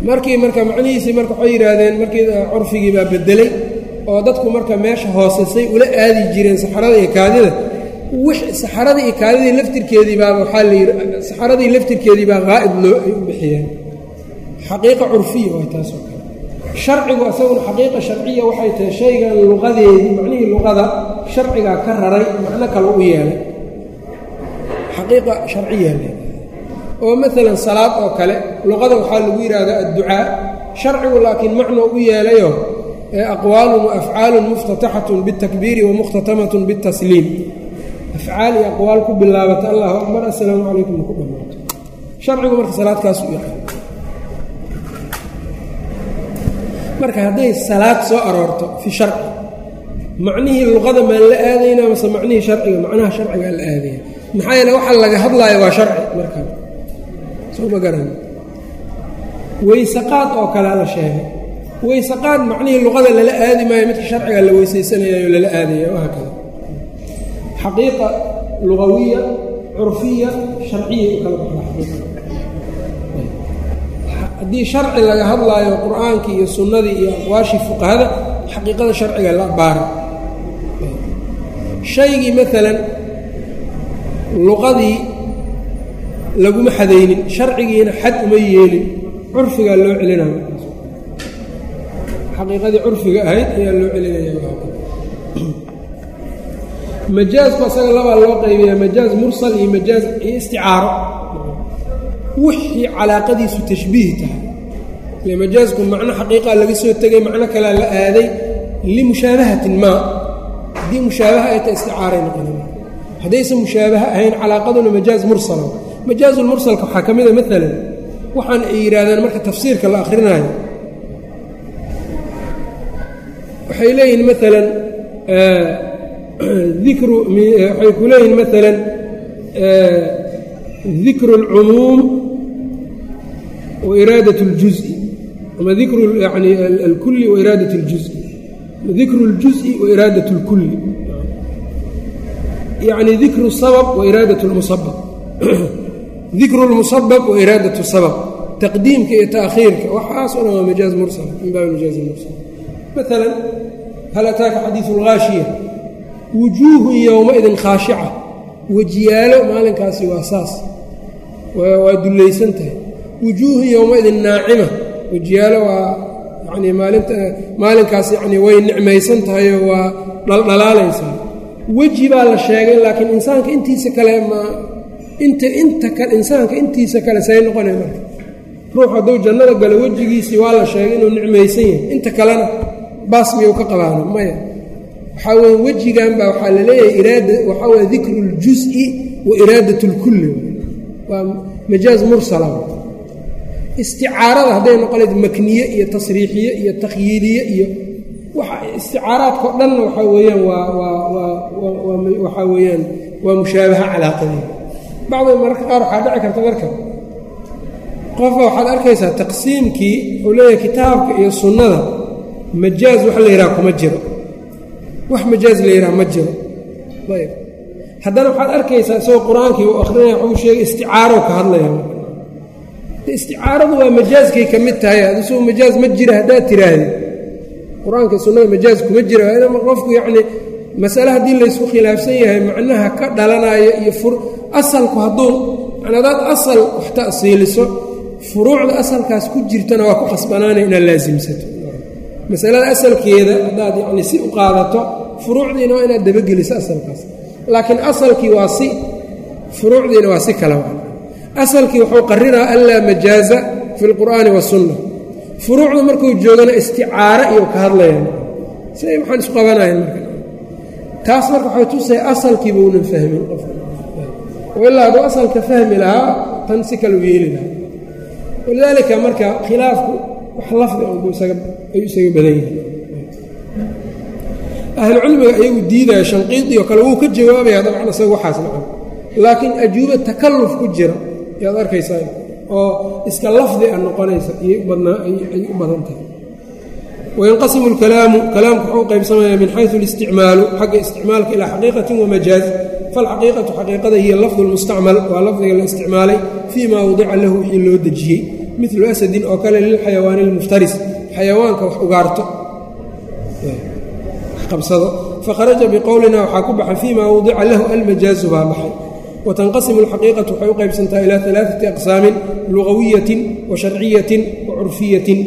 markii marka macnihiisii marka waxay yidhaahdeen markii curfigii baa bedelay oo dadku marka meesha hoosesay ula aadi jireen saxarada iyo kaadida saxaradii iyo kaadidii laftirkeedii baaba waxaa la yidhi saxaradii laftirkeedii baa qaa'id loo ay u bixiyeen xaqiiqa curfiya waa taasoo kale. Sharcigu isaguna xaqiiqa sharciya waxay tahay shaygan luqadeedii macnihii luqada sharcigaa ka raray macno kale u yeelay. Xaqiiqa sharciya oo maalan salaad oo kale luqada waxaa lagu yidhaahdaa adducaa. Sharcigu laakiin macno u yeelayo ee aqwaalun wa afcaalun muftataxatun biاltakbiiri wa mukhtatamatun biاltasliim afcaal iyo aqwaal ku bilaabata allahu akbar assalaamu calaykum ku dhammaato sharcigu marka salaadkaas yaqaan marka hadday salaad soo aroorto fi sharci macnihii luqada maan la aadaynaa mase macnihii sharciga macnaha sharcigaa la aadaya maxaa yeele waxa laga hadlaayo waa sharci marka. Soo ma garan. Weysaqaad oo kalea la sheegay. Weysaqaad macnihii luqada lala aadi maayo midka sharciga la weysaysanayaayo lala aadaya wahaa kada xaqiiqa lugawiya curfiya sharciyay u kala baxda haddii sharci laga hadlaayo qur'aankii iyo sunnadii iyo aqwaashii fuqahada xaqiiqada sharciga la baara. Shaygii maalan luqadii laguma xadaynin sharcigiina xad uma yeelin curfigaa loo celinaya xaqiiqadii curfiga ahayd ayaa loo celinaya majaazku asaga labaa loo qaybiyaa majaaz mursal iyo majaaz isticaaro. Wixii calaaqadiisu tashbiih tahay. Ile majaazku macno xaqiiqaa laga soo tegay macno kalea la aaday limushaabahatin maa haddii mushaabaha ay ta isticaaray noqona haddaysan mushaabaha ahayn calaaqaduna majaaz mursala majaazulmursalka waxaa ka mida maalan waxaan ay yidhaahdaan marka tafsiirka la akrinaayo waxay leeyihiin maalan dikru waxay ku leeyihin maalan dikru اlcumuum wa iraadat اljuز'i ama dikru yani alkuli wa iraadat اljuز'i dikru اljuز'i wa iraadat اlkuli yacni dikru sabab wa iraadat اlmusabab dikru اlmusabab wa iraadat sabab taqdiimka iyo taakhiirka waxaas o dhan waa majaaz mursal min baabi majaaz mursal maala hal ataaka xadiidu اlghaashiya wujuuhun yowmaidin khaashica wejiyaalo maalinkaasi waa saas. Waa dullaysan tahay. Wujuuhun yowmaidin naacima. Wejiyaalo waa yani maalinta maalinkaas yani way nicmaysan tahayoo waa dhaldhalaalaysaa weji baa la sheegay laakiin insaanka intiisa kale ma inta inta kale insaanka intiisa kale say noqonay marka. Ruux hadduu jannada galo wejigiisii waa la sheegay inuu nicmaysan yahay. Inta kalena baas miyuu ka qabaana maya waxaa weye wejigan baa waxaa la leeyahay iraada waxaa weye dikru اljuز'i wa iraadat اlkulli waa majaaz mursala isticaarada hadday noqonayd makniye iyo tasriixiye iyo takhyiiliye iyo isticaaraadkao dhanna waxaa weeyaan waa waa waxaa weeyaan waa mushaabaha calaaqadii bacdi mararka qaar waxaa dhici karta marka qofka waxaad arkaysaa taqsiimkii wuxuu leeyahay kitaabka iyo sunnada majaaz wax la yidhaha kuma jiro wax majaaz la yidhaha ma jiro. Ayb haddana waxaad arkaysaa isagoo qur'aankii uu akrinaya waxuu sheegay isticaaro ka hadlaya isticaaradu waa majaazkay ka mid tahay adisagoo majaaz ma jira haddaad tiraahdi qur'aanka sunnada majaaz kuma jira qofku yacni masale haddii laysku khilaafsan yahay macnaha ka dhalanaya iyo asalku hadduu yani haddaad asal wax ta'siiliso furuucda asalkaas ku jirtana waa ku qasbanaanaya inaad laasimsato masalada asalkeeda haddaad yacni si u qaadato furuucdiina waa inaad dabageliso asalkaas. Laakiin asalkii waa si furuucdiina waa si kale asalkii wuxuu qarinaa anlaa majaaza fi lqur'aani wasunna furuucda markuu joogana isticaaro iyo ka hadlayaan. Siay waxaan isu qabanayan marka. Taas marka waxay tusaya asalkiiba unan fahmin qofka ilaa hadduu asalka fahmi lahaa tan si kale u yeeli lahaa. Walidaalika marka khilaafku wax ah isaga badan yihiin ayagu diidaya shanqiidioo kale wuu ka jawaabaya dabcan isaga waxaas nacam laakiin ajuubo takalluf ku jira ayaad arkaysaa oo iska lafdi a noqonaysa ayay u badan tahay. Wayanqasimu lkalaamu kalaamku wuxuu qaybsamaya min xayu اlisticmaalu xagga isticmaalka ilaa xaqiiqatin wamajaaz falxaqiiqatu xaqiiqada hiya lafdu lmustacmal waa lafdiga la isticmaalay fii ma wadica lahu wixii loo dejiyey milu asadin oo kale lilxayawaani اlmuftaris xayawaanka wax ugaarto. Qabsado. Fakharaja biqowlina waxaa ku baxay fii ma lahu almajaazu baa baxay. Watanqasimu alxaqiiqatu waxay u qaybsantaha ilaa alaaati aqsaamin lugawiyatin wa sharciyatin wa curfiyatin.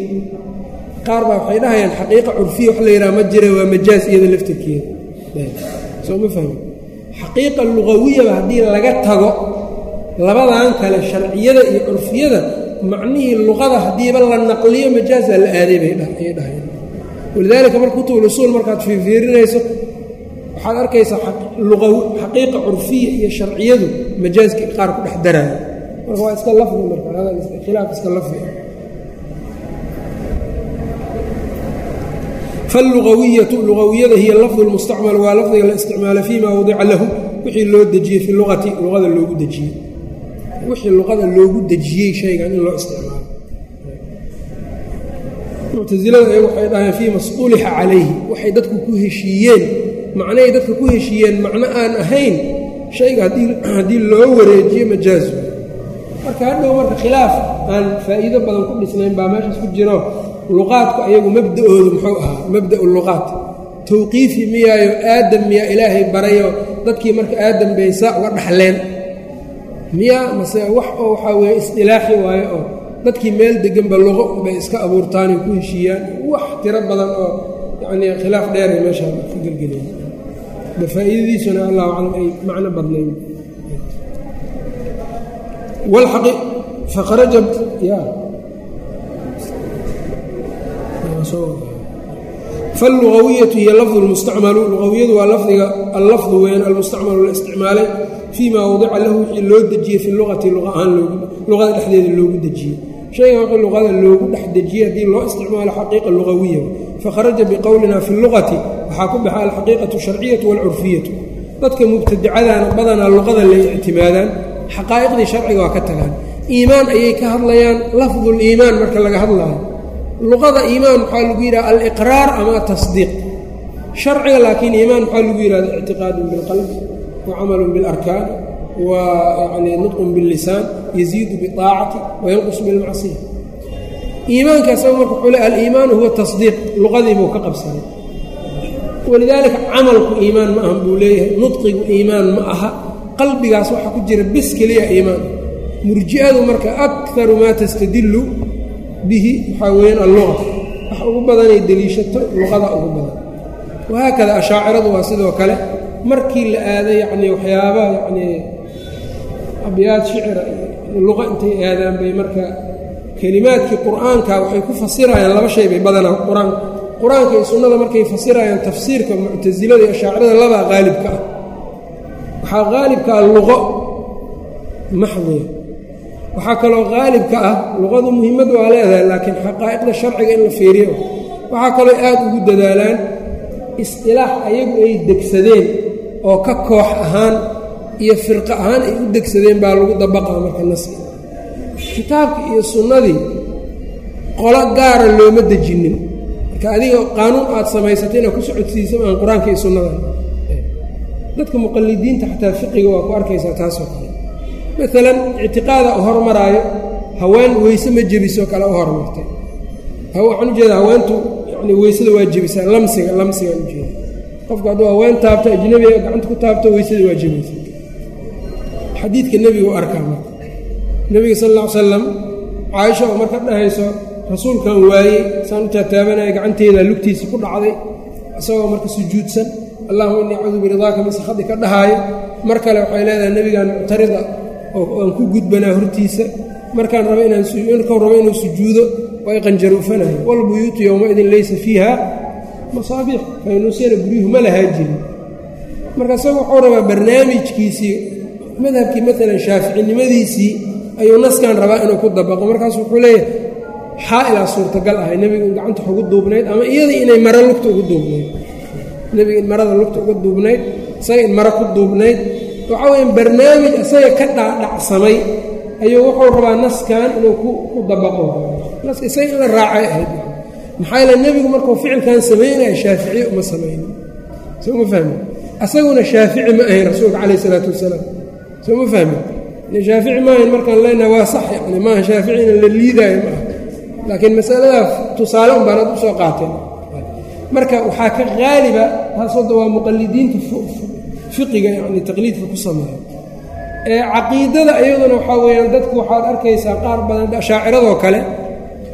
Qaar baa waxay dhahayaan xaqiiqa curfiya wax la yidhaha ma jira waa majaaz iyada laftirkeeda soo ma fahmi? Xaqiiqa lugawiyaba haddii laga tago labadan kale sharciyada iyo curfiyada macnihii luqada haddiiba la naqliyo majaaza la aaday bay dhahayaan walidaalika marka kutub usuul markaad fiirfiirinayso waxaad arkaysaa xaqiiqa curfiya iyo sharciyadu majaaskii qaar ku dhex marka waa iska lafdi marka khilaaf iska lafdi. Faallugawiyatu lugawiyada hiya lafdu lmustacmal waa lafdiga la isticmaalo fii ma wadica lahu wixii loo dejiyey fi luqati luqada loogu dejiyey wixii luqada loogu dejiyey shaygan in loo isticmaalo. Muctasilada ayagu waxay dhaheen fii masquulixa calayhi waxay dadku ku heshiiyeen macnahay dadka ku heshiiyeen macno aan ahayn shayga haddii loo wareejiyo majaazu marka hadhow marka khilaaf aan faa'iido badan ku dhisnayn baa meeshaas ku jiro luqaadku ayagu mabda'oodu muxuu ahaa mabda'u luqaat tawqiifi miyaayo aadam miyaa ilaahay barayo dadkii marka aadam bay saa uga dhaxleen miyaa mase wax oo waxaa weeye isdilaaxi waayo oo dadkii meel deganba luqo bay iska abuurtaanay ku heshiiyaan. Wax tiro badan oo yacnii khilaaf dheeray meeshaa ka gelgelayen da faa'iidadiisuna allahu aclam ay macno badnayn. Fakharaja ya. Faallugawiyatu hiyo lafdu lmustacmalu lugawiyadu waa lafdiga allafdu weyn almustacmalu la isticmaalay fii maa wadica lahu wixii loo dejiyey fi luqati luqa ahaan luqada dhexdeeda loogu dejiyey. Shaygan wixii luqada loogu dhex dejiyey haddii loo isticmaalo xaqiiqa lugawiya fakharaja biqowlina fi luqati waxaa ku baxa alxaqiiqatu sharciyatu waalcurfiyatu dadka mubtadicadana badanaa luqada lay ictimaadaan xaqaa'iqdii sharciga waa ka tagaan. Iimaan ayay ka hadlayaan lafduliimaan marka laga hadlaayo. Luqada iimaan waxaa lagu yidhaha aliqraar ama atasdiiq sharciga laakiin iimaan waxaa lagu yidhahda ictiqaadun bilqalbi wa camalun bilarkaan wa yani nudqun billisaan yaziidu biaacati wayanqus bilmacsiya iimaanka asaga marka wuxuu le aliimaanu huwa tasdiiq luqadiibuu ka qabsanay walidaalika camalku iimaan ma ahan buu leeyahay nudqigu iimaan ma aha qalbigaas waxaa ku jira bis keliya iimaan murji'adu marka akaru maa tastadilu bihi waxaa weeyaan alluqa wax ugu badanay deliishato luqada ugu badan wahaakada ashaaciradu waa sidoo kale markii la aado yacnii waxyaabaha yacnii abyaad shicira iyo intay aadaan bay marka kelimaadkii qur'aanka waxay ku fasirayaan laba shay bay badanaa. Qur'aanka qur'aanka iyo sunnada markay fasirayaan tafsiirka muctasilada iyo ashaacirada labaa qaalibka ah. Waxaa qaalibka ah luqo maxdiya waxaa kaloo qaalibka ah luqadu muhimmad waa leedahay laakiin xaqaa'iqda sharciga in la fiiriyo. Waxaa kaloo aad ugu dadaalaan istilaax ayagu ay degsadeen oo ka koox ahaan iyo firqo ahaan ay u degsadeen baa lagu dabaqaa marka naski kitaabkii iyo sunnadii qolo gaara looma dejinin. Marka adiga qaanuun aad samaysatay inaad ku socodsiisa maan qur'aanka iyo sunnada. Dadka muqalidiinta xataa fiqiga waa ku arkaysaa taasoo kale. Maalan ictiqaada u hormaraayo haween weyse ma jebiso kale u hormartay. Waxaan ujeeda haweentu yani weysada waa jebisaa lamsiga lamsigaan ujeeda qofku hadduu haween taabto ajnabiga gacanta ku taabto weysada waa jebaysa xadiidka nebigu u arkaa marka. Nebiga sal alla ly salam caaisha oo marka dhahayso rasuulkan waayey saan u taataabanaya gacanteeda lugtiisa ku dhacday isagoo marka sujuudsan allahuma innii acuudu biridaaka min sakhadi ka dhahaayo. Mar kale waxay leedahay nebigaan muctarida oo aan ku gudbanaa hortiisa markaan raba inaanmarkuu rabo inuu sujuudo way qanjaruufanayo walbuyuutu yowmaidin laysa fiiha masaabiix faynuusyana guryuhu ma marka isaga wuxuu rabaa barnaamijkiisii madhabkii maalan shaaficinimadiisii ayuu naskan rabaa inuu ku dabaqo. Markaasu wuxuu leeyahay xaa-ilaa suurtagal ahay nebigu in gacanta ugu duubnayd ama iyadii inay maro lugta ugu duubnayd. Nebiga in marada lugta uga duubnayd isaga in maro ku duubnayd. Waxaa weya barnaamij isaga ka dhaadhacsamay ayuu wuxuu rabaa naskan inuu ku dabaqo. Naska isaga in la raacay ahayd maxaa yaele nebigu markuu ficilkan samaynaya shaaficiye uma samaynin. Soo ma fahmi asaguna shaafici ma ahayn rasuulka calayh isalaatu wasalaam. Soo ma fahmi shaafici maahayn markaan leenaha waa sax yani maaha shaafici in la liidaayo ma aha. Laakiin masaladaa tusaale un baanad u soo qaateen. Marka waxaa ka qaaliba taas waa muqalidiinta fiqiga yani taqliidka ku sameeya. Ee caqiidada iyaduna waxaa weeyaan dadku waxaad arkaysaa qaar badan ashaaciradoo kale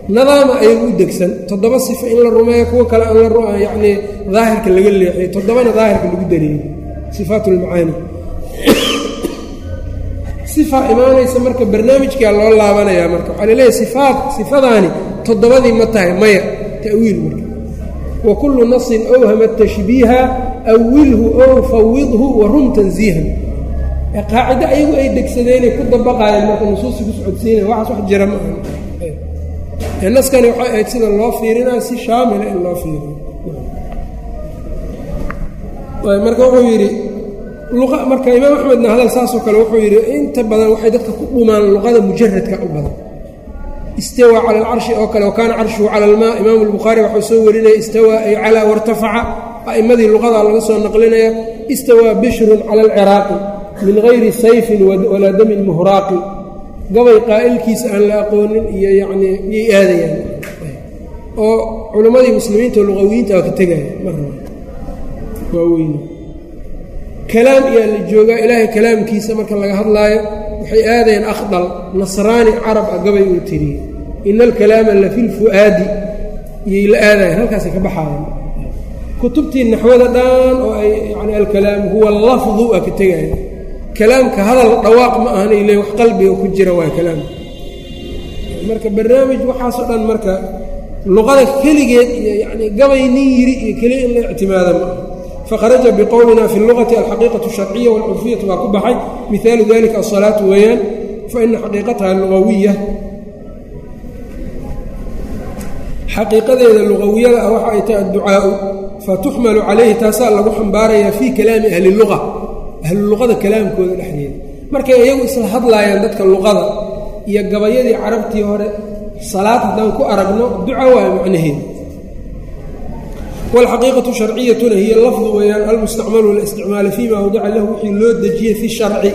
nadaama ayagu u degsan. Toddoba sifo in la rumeeyo kuwo kale yacnii daahirka laga leexiyo toddobana daahirka lagu dareeyo sifaat ulmacaani sifa imaanaysa marka barnaamijkaa loo laabanayaa marka. Waxaa la leeyahay sifaat sifadaani toddobadii ma tahay maya. Ta'wiil marka. Wa kullu nasin awhama tashbiiha awilhu ow fawidhu wa rum tansiihan qaacido ayagu ay degsadeenay ku dabaqaayeen marka nusuusi ku socodsiinaya waxaas wax jira ma aha naskani waxay ahayd sida loo fiirinaa si shaamila in loo fiiriyo. Marka wuxuu yidhi marka imaam axmedna hadal saasoo kale wuxuu yidhi inta badan waxay dadka ku dhumaan luqada mujaradka u badan. Istawaa cala alcarshi oo kale wakaana carshuhu cala almaa. Imaamu albukhaari waxuu soo warinaya istawaa ay calaa wartafaca a'immadii luqadaa laga soo naqlinaya istawaa bishrun cala alciraaqi min hayri sayfin walaa damin muhraaqi gabay qaa'ilkiisa aan la aqoonin iyo yacnii yay aadayaan. Oo culimmadii muslimiinta luqawiyiinta waa ka tegaya marna waa weyne kalaam iyaa la joogaa ilaahay kalaamkiisa marka laga hadlaayo waxay aadayaan akhdal nasraani carab ah gabay uu tiriyey ina alkalaama la fi lfu'aadi iyay la aadayan halkaasay ka baxaayaan kutubtii naxwada dhan oo ay yani alkalaam huwa lafdu waa ka tegaya kalaamka hadal dhawaaq ma ahanay le wax qalbiga ku jira waa kalaam. Marka barnaamij waxaasoo dhan marka luqada keligeed iyo yani gabay nin yiri iyo keliya in la ictimaada ma fakharaja biqowlina fi lugati alxaqiiqatu sharciya walcurfiyatu baa ku baxay. Mihaalu dalika asalaatu weeyaan faina xaqiiqataha lugawiya xaqiiqadeeda lugawiyada ah waxa ay tahay adducaau fatuxmalu calayhi taasaa lagu xambaarayaa fii kalaami ahli luqa ahlu luqada kalaamkooda dhexdeeda. Markay iyagu isla hadlaayaan dadka luqada iyo gabayadii carabtii hore salaad haddaan ku aragno duca waay macnaheeda wاlxaqiiqaةu sharciyatuna hiya lafdu weeyaan almustacmalu la isticmaala fima wadica lahu wixii loo dejiyey fi sharci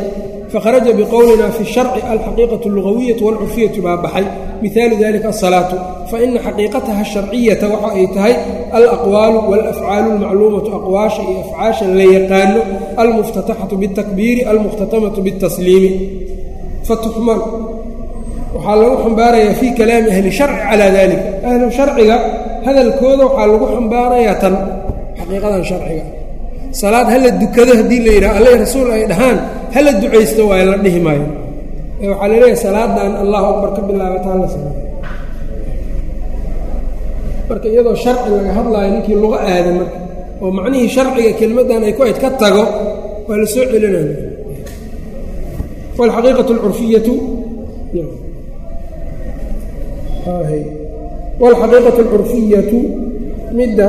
fakharaja biqowlina fi sharci alxaqiiqatu allugawiyatu walcurfiyatu baa baxay mihaalu dalika asalaatu faina xaqiiqataha asharciyata waxa ay tahay alaqwaalu walafcaalu almacluumatu aqwaasha iyo afcaasha la yaqaano almuftataxatu biاltakbiiri almukhtatamatu biاltasliimi fatuxmalu waxaa lagu xambaarayaa fii kalaami ahli sharci calaa dalika ahlu sharciga hadalkooda waxaa lagu xambaarayaa tan xaqiiqadan sharciga salaad ha la dukado haddii la yidhaha alle rasuul ay dhahaan hala ducaysto waayo la dhihi maayo. Ee waxaa la leeyahay salaadan allahu akbar ka bilaabata la salaad marka iyadoo sharci laga hadlaayo ninkii luga aada marka oo macnihii sharciga kelmaddan ay ku ayd ka tago waa la soo celinaya walxaqiiqatu lcurfiyatu walxaqiiqatu alcurfiyatu midda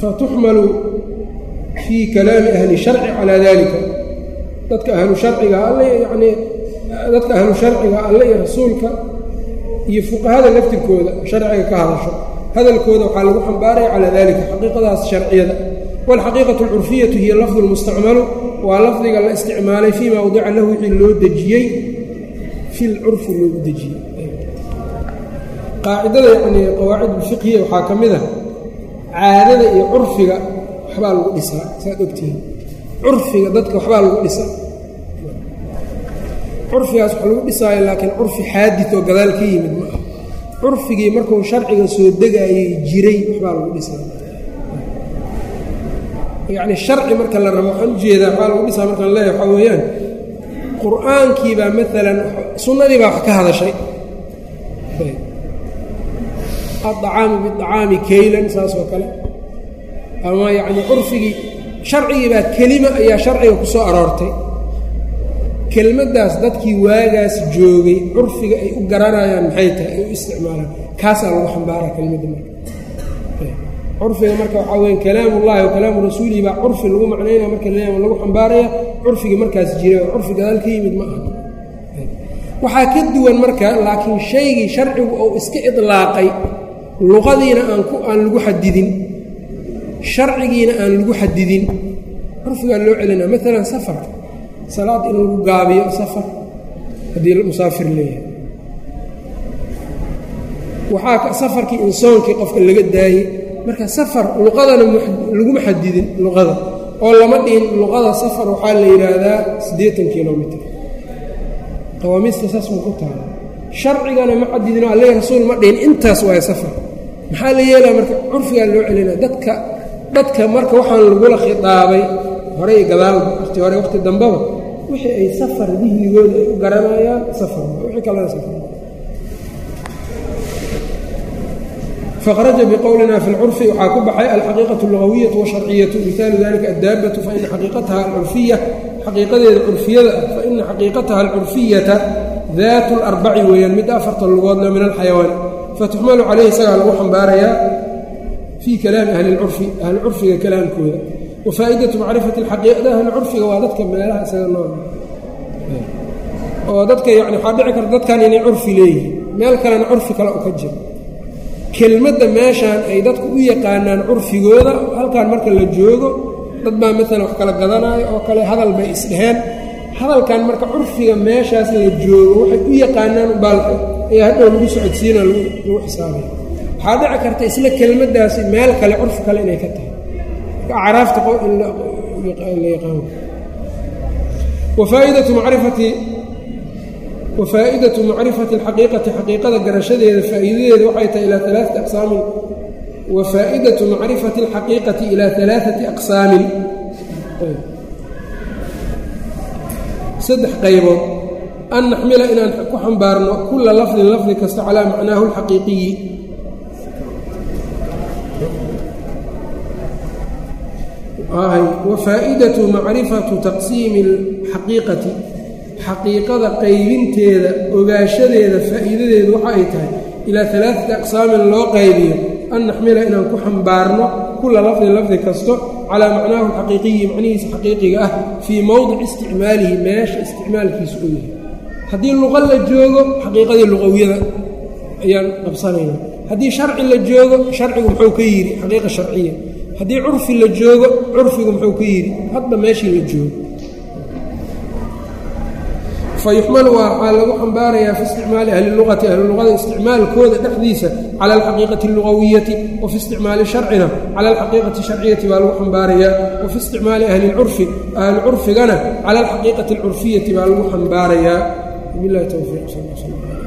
fatuxmalu fii kalaami ahli sharci calaa dalika dadka ahlu sharciga alle yanii dadka ahlu sharciga alle iyo rasuulka iyo fuqahada laftirkooda sharciga ka hadasho hadalkooda waxaa lagu xambaaraya calaa dalika xaqiiqadaas sharciyada waalxaqiiqatu alcurfiyatu hiya lafdu lmustacmalu waa lafdiga la isticmaalay fii mawdica lahu wixii loo dejiyey fi lcurfi loogu dejiyey qaacidada yacnii qawaacid ulfiqhiya waxaa ka mid a caadada iyo curfiga waxbaa lagu dhisaa saad ogtihiin. Curfiga dadka waxbaa lagu dhisaa. Curfigaas wax lagu dhisaayo laakiin curfi xaadid oo gadaal ka yimid ma ah curfigii markuu sharciga soo degaayay jiray waxbaa lagu dhisaa. Yacni sharci marka la rabo waxaan u jeedaa waxaa lagu dhisaa markaan leeyahay waxaa weeyaan qur'aankii baa maalan sunnadii baa wax ka hadashay acaamu biacaami kaylan saas oo kale ama yacni curfigii sharcigii kelima ayaa sharciga ku aroortay kelmaddaas dadkii waagaas joogay curfiga ay u garanayaan maxay tahay ay u isticmaalaan kaasaa lagu xambaara kelmadda marka curfiga marka waxaa weya kalaamullahi wa kalaamu rasuulihi baa curfi lagu macnaynaya marka leeya lagu xambaaraya curfigii markaas jira oo curfi gadaal ka yimid ma aha waxaa ka duwan marka laakiin shaygii sharcigu ou iska idlaaqay luqadiina aan aan lagu xadidin sharcigiina aan lagu xadidin. Curfigaa loo celinaa maalan safarka salaad in lagu gaabiyo safar haddii musaafir leeyahay. Waxaa safarkii insoonkii qofka laga daayey marka safar luqadana laguma xadidin luqada. Oo lama dhihin luqada safar waxaa la yidhaahdaa siddeetan kilomitr qawaamiista saas ma ku taala sharcigana ma xadidino alle rasuul ma dhihin. Intaas waaya safar maxaa la yeelaya marka curfigaa loo celinaya dadka dadka marka waxaan lagula khitaabay horey gadaalba waqti hore waqti dambeba wixii ay safar dihligooda ay u garanayaan safar wixii kalena safar faraja bqowlina fi اlcurfi waxaa ku baxay alxaqiiqaة اlugawiyatu wsharciyatu mihaalu dalika addaabatu faina xaqiiqataha alcurfiya xaqiiqadeeda curfiyada ah faina xaqiiqataha alcurfiyata daat اlarbaci weeyaan mid afarta lugoodle min alxayawaan fatuxmalu caleyhi isagaa lagu xambaarayaa fii kalaami ahli lcurfi ahlicurfiga kalaamkooda wa faa'idatu macrifati alxaqiiqada ahlicurfiga waa dadka meelaha isaga nool. Oo dadka yani waxaa dhici karta dadkaan inay curfi leeyihiin. Meel kalena curfi kale u ka jiro. Kelmadda meeshaan ay dadku u yaqaanaan curfigooda halkan marka la joogo dad baa maalan wax kala gadanaayo oo kale hadal bay isdheheen hadalkan marka curfiga meeshaas la joogo waxay u yaqaanaan baal ayaa hadhow lagu socodsiina lagu xisaabaya waxaa dhici karta isla kelmaddaasi meel kale curf kale inay ka tahay. Acraafta la yaqaan wafaa'idatu macrifati wafaa'idatu macrifati alxaqiiqati xaqiiqada garashadeeda faa'iidadeeda waxay tahay ilaa alaaati aqsaamin. Wafaa'idatu macrifati alxaqiiqati ilaa alaaati aqsaamin. Saddex qaybood an naxmila inaan ku xambaarno kulla lafdin lafdi kasta calaa macnaahu alxaqiiqiyi wa faa'idatu macrifatu taqsiimi alxaqiiqati xaqiiqada qaybinteeda ogaashadeeda faa'iidadeedu waxa ay tahay ilaa alaaati aqsaamin loo qaybiyo an naxmila inaan ku xambaarno kulla lafdin lafdi kasto calaa macnaahu alxaqiiqiyi macnihiisa xaqiiqiga ah fii mowdici isticmaalihi meesha isticmaalkiisa u yahay haddii luqa la joogo xaqiiqadii luqawiyada ayaan qabsanayna haddii sharci la joogo sharcigu muxuu ka yidhi xaqiiqa sharciya haddii curfi la joogo curfigu muxuu ka yidhi hadba meeshii la joogo. Fayuxmalu waxaa lagu xambaarayaa fi isticmaali ahli luqati ahli luqada isticmaalkooda dhexdiisa cala alxaqiiqati allugawiyati wa fi isticmaali sharcina cala alxaqiiqati sharciyati baa lagu xambaarayaa wa fi isticmaali ahli lcurfi ahli curfigana cala alxaqiiqati alcurfiyati baa lagu xambaarayaa bilahi towfiiq sal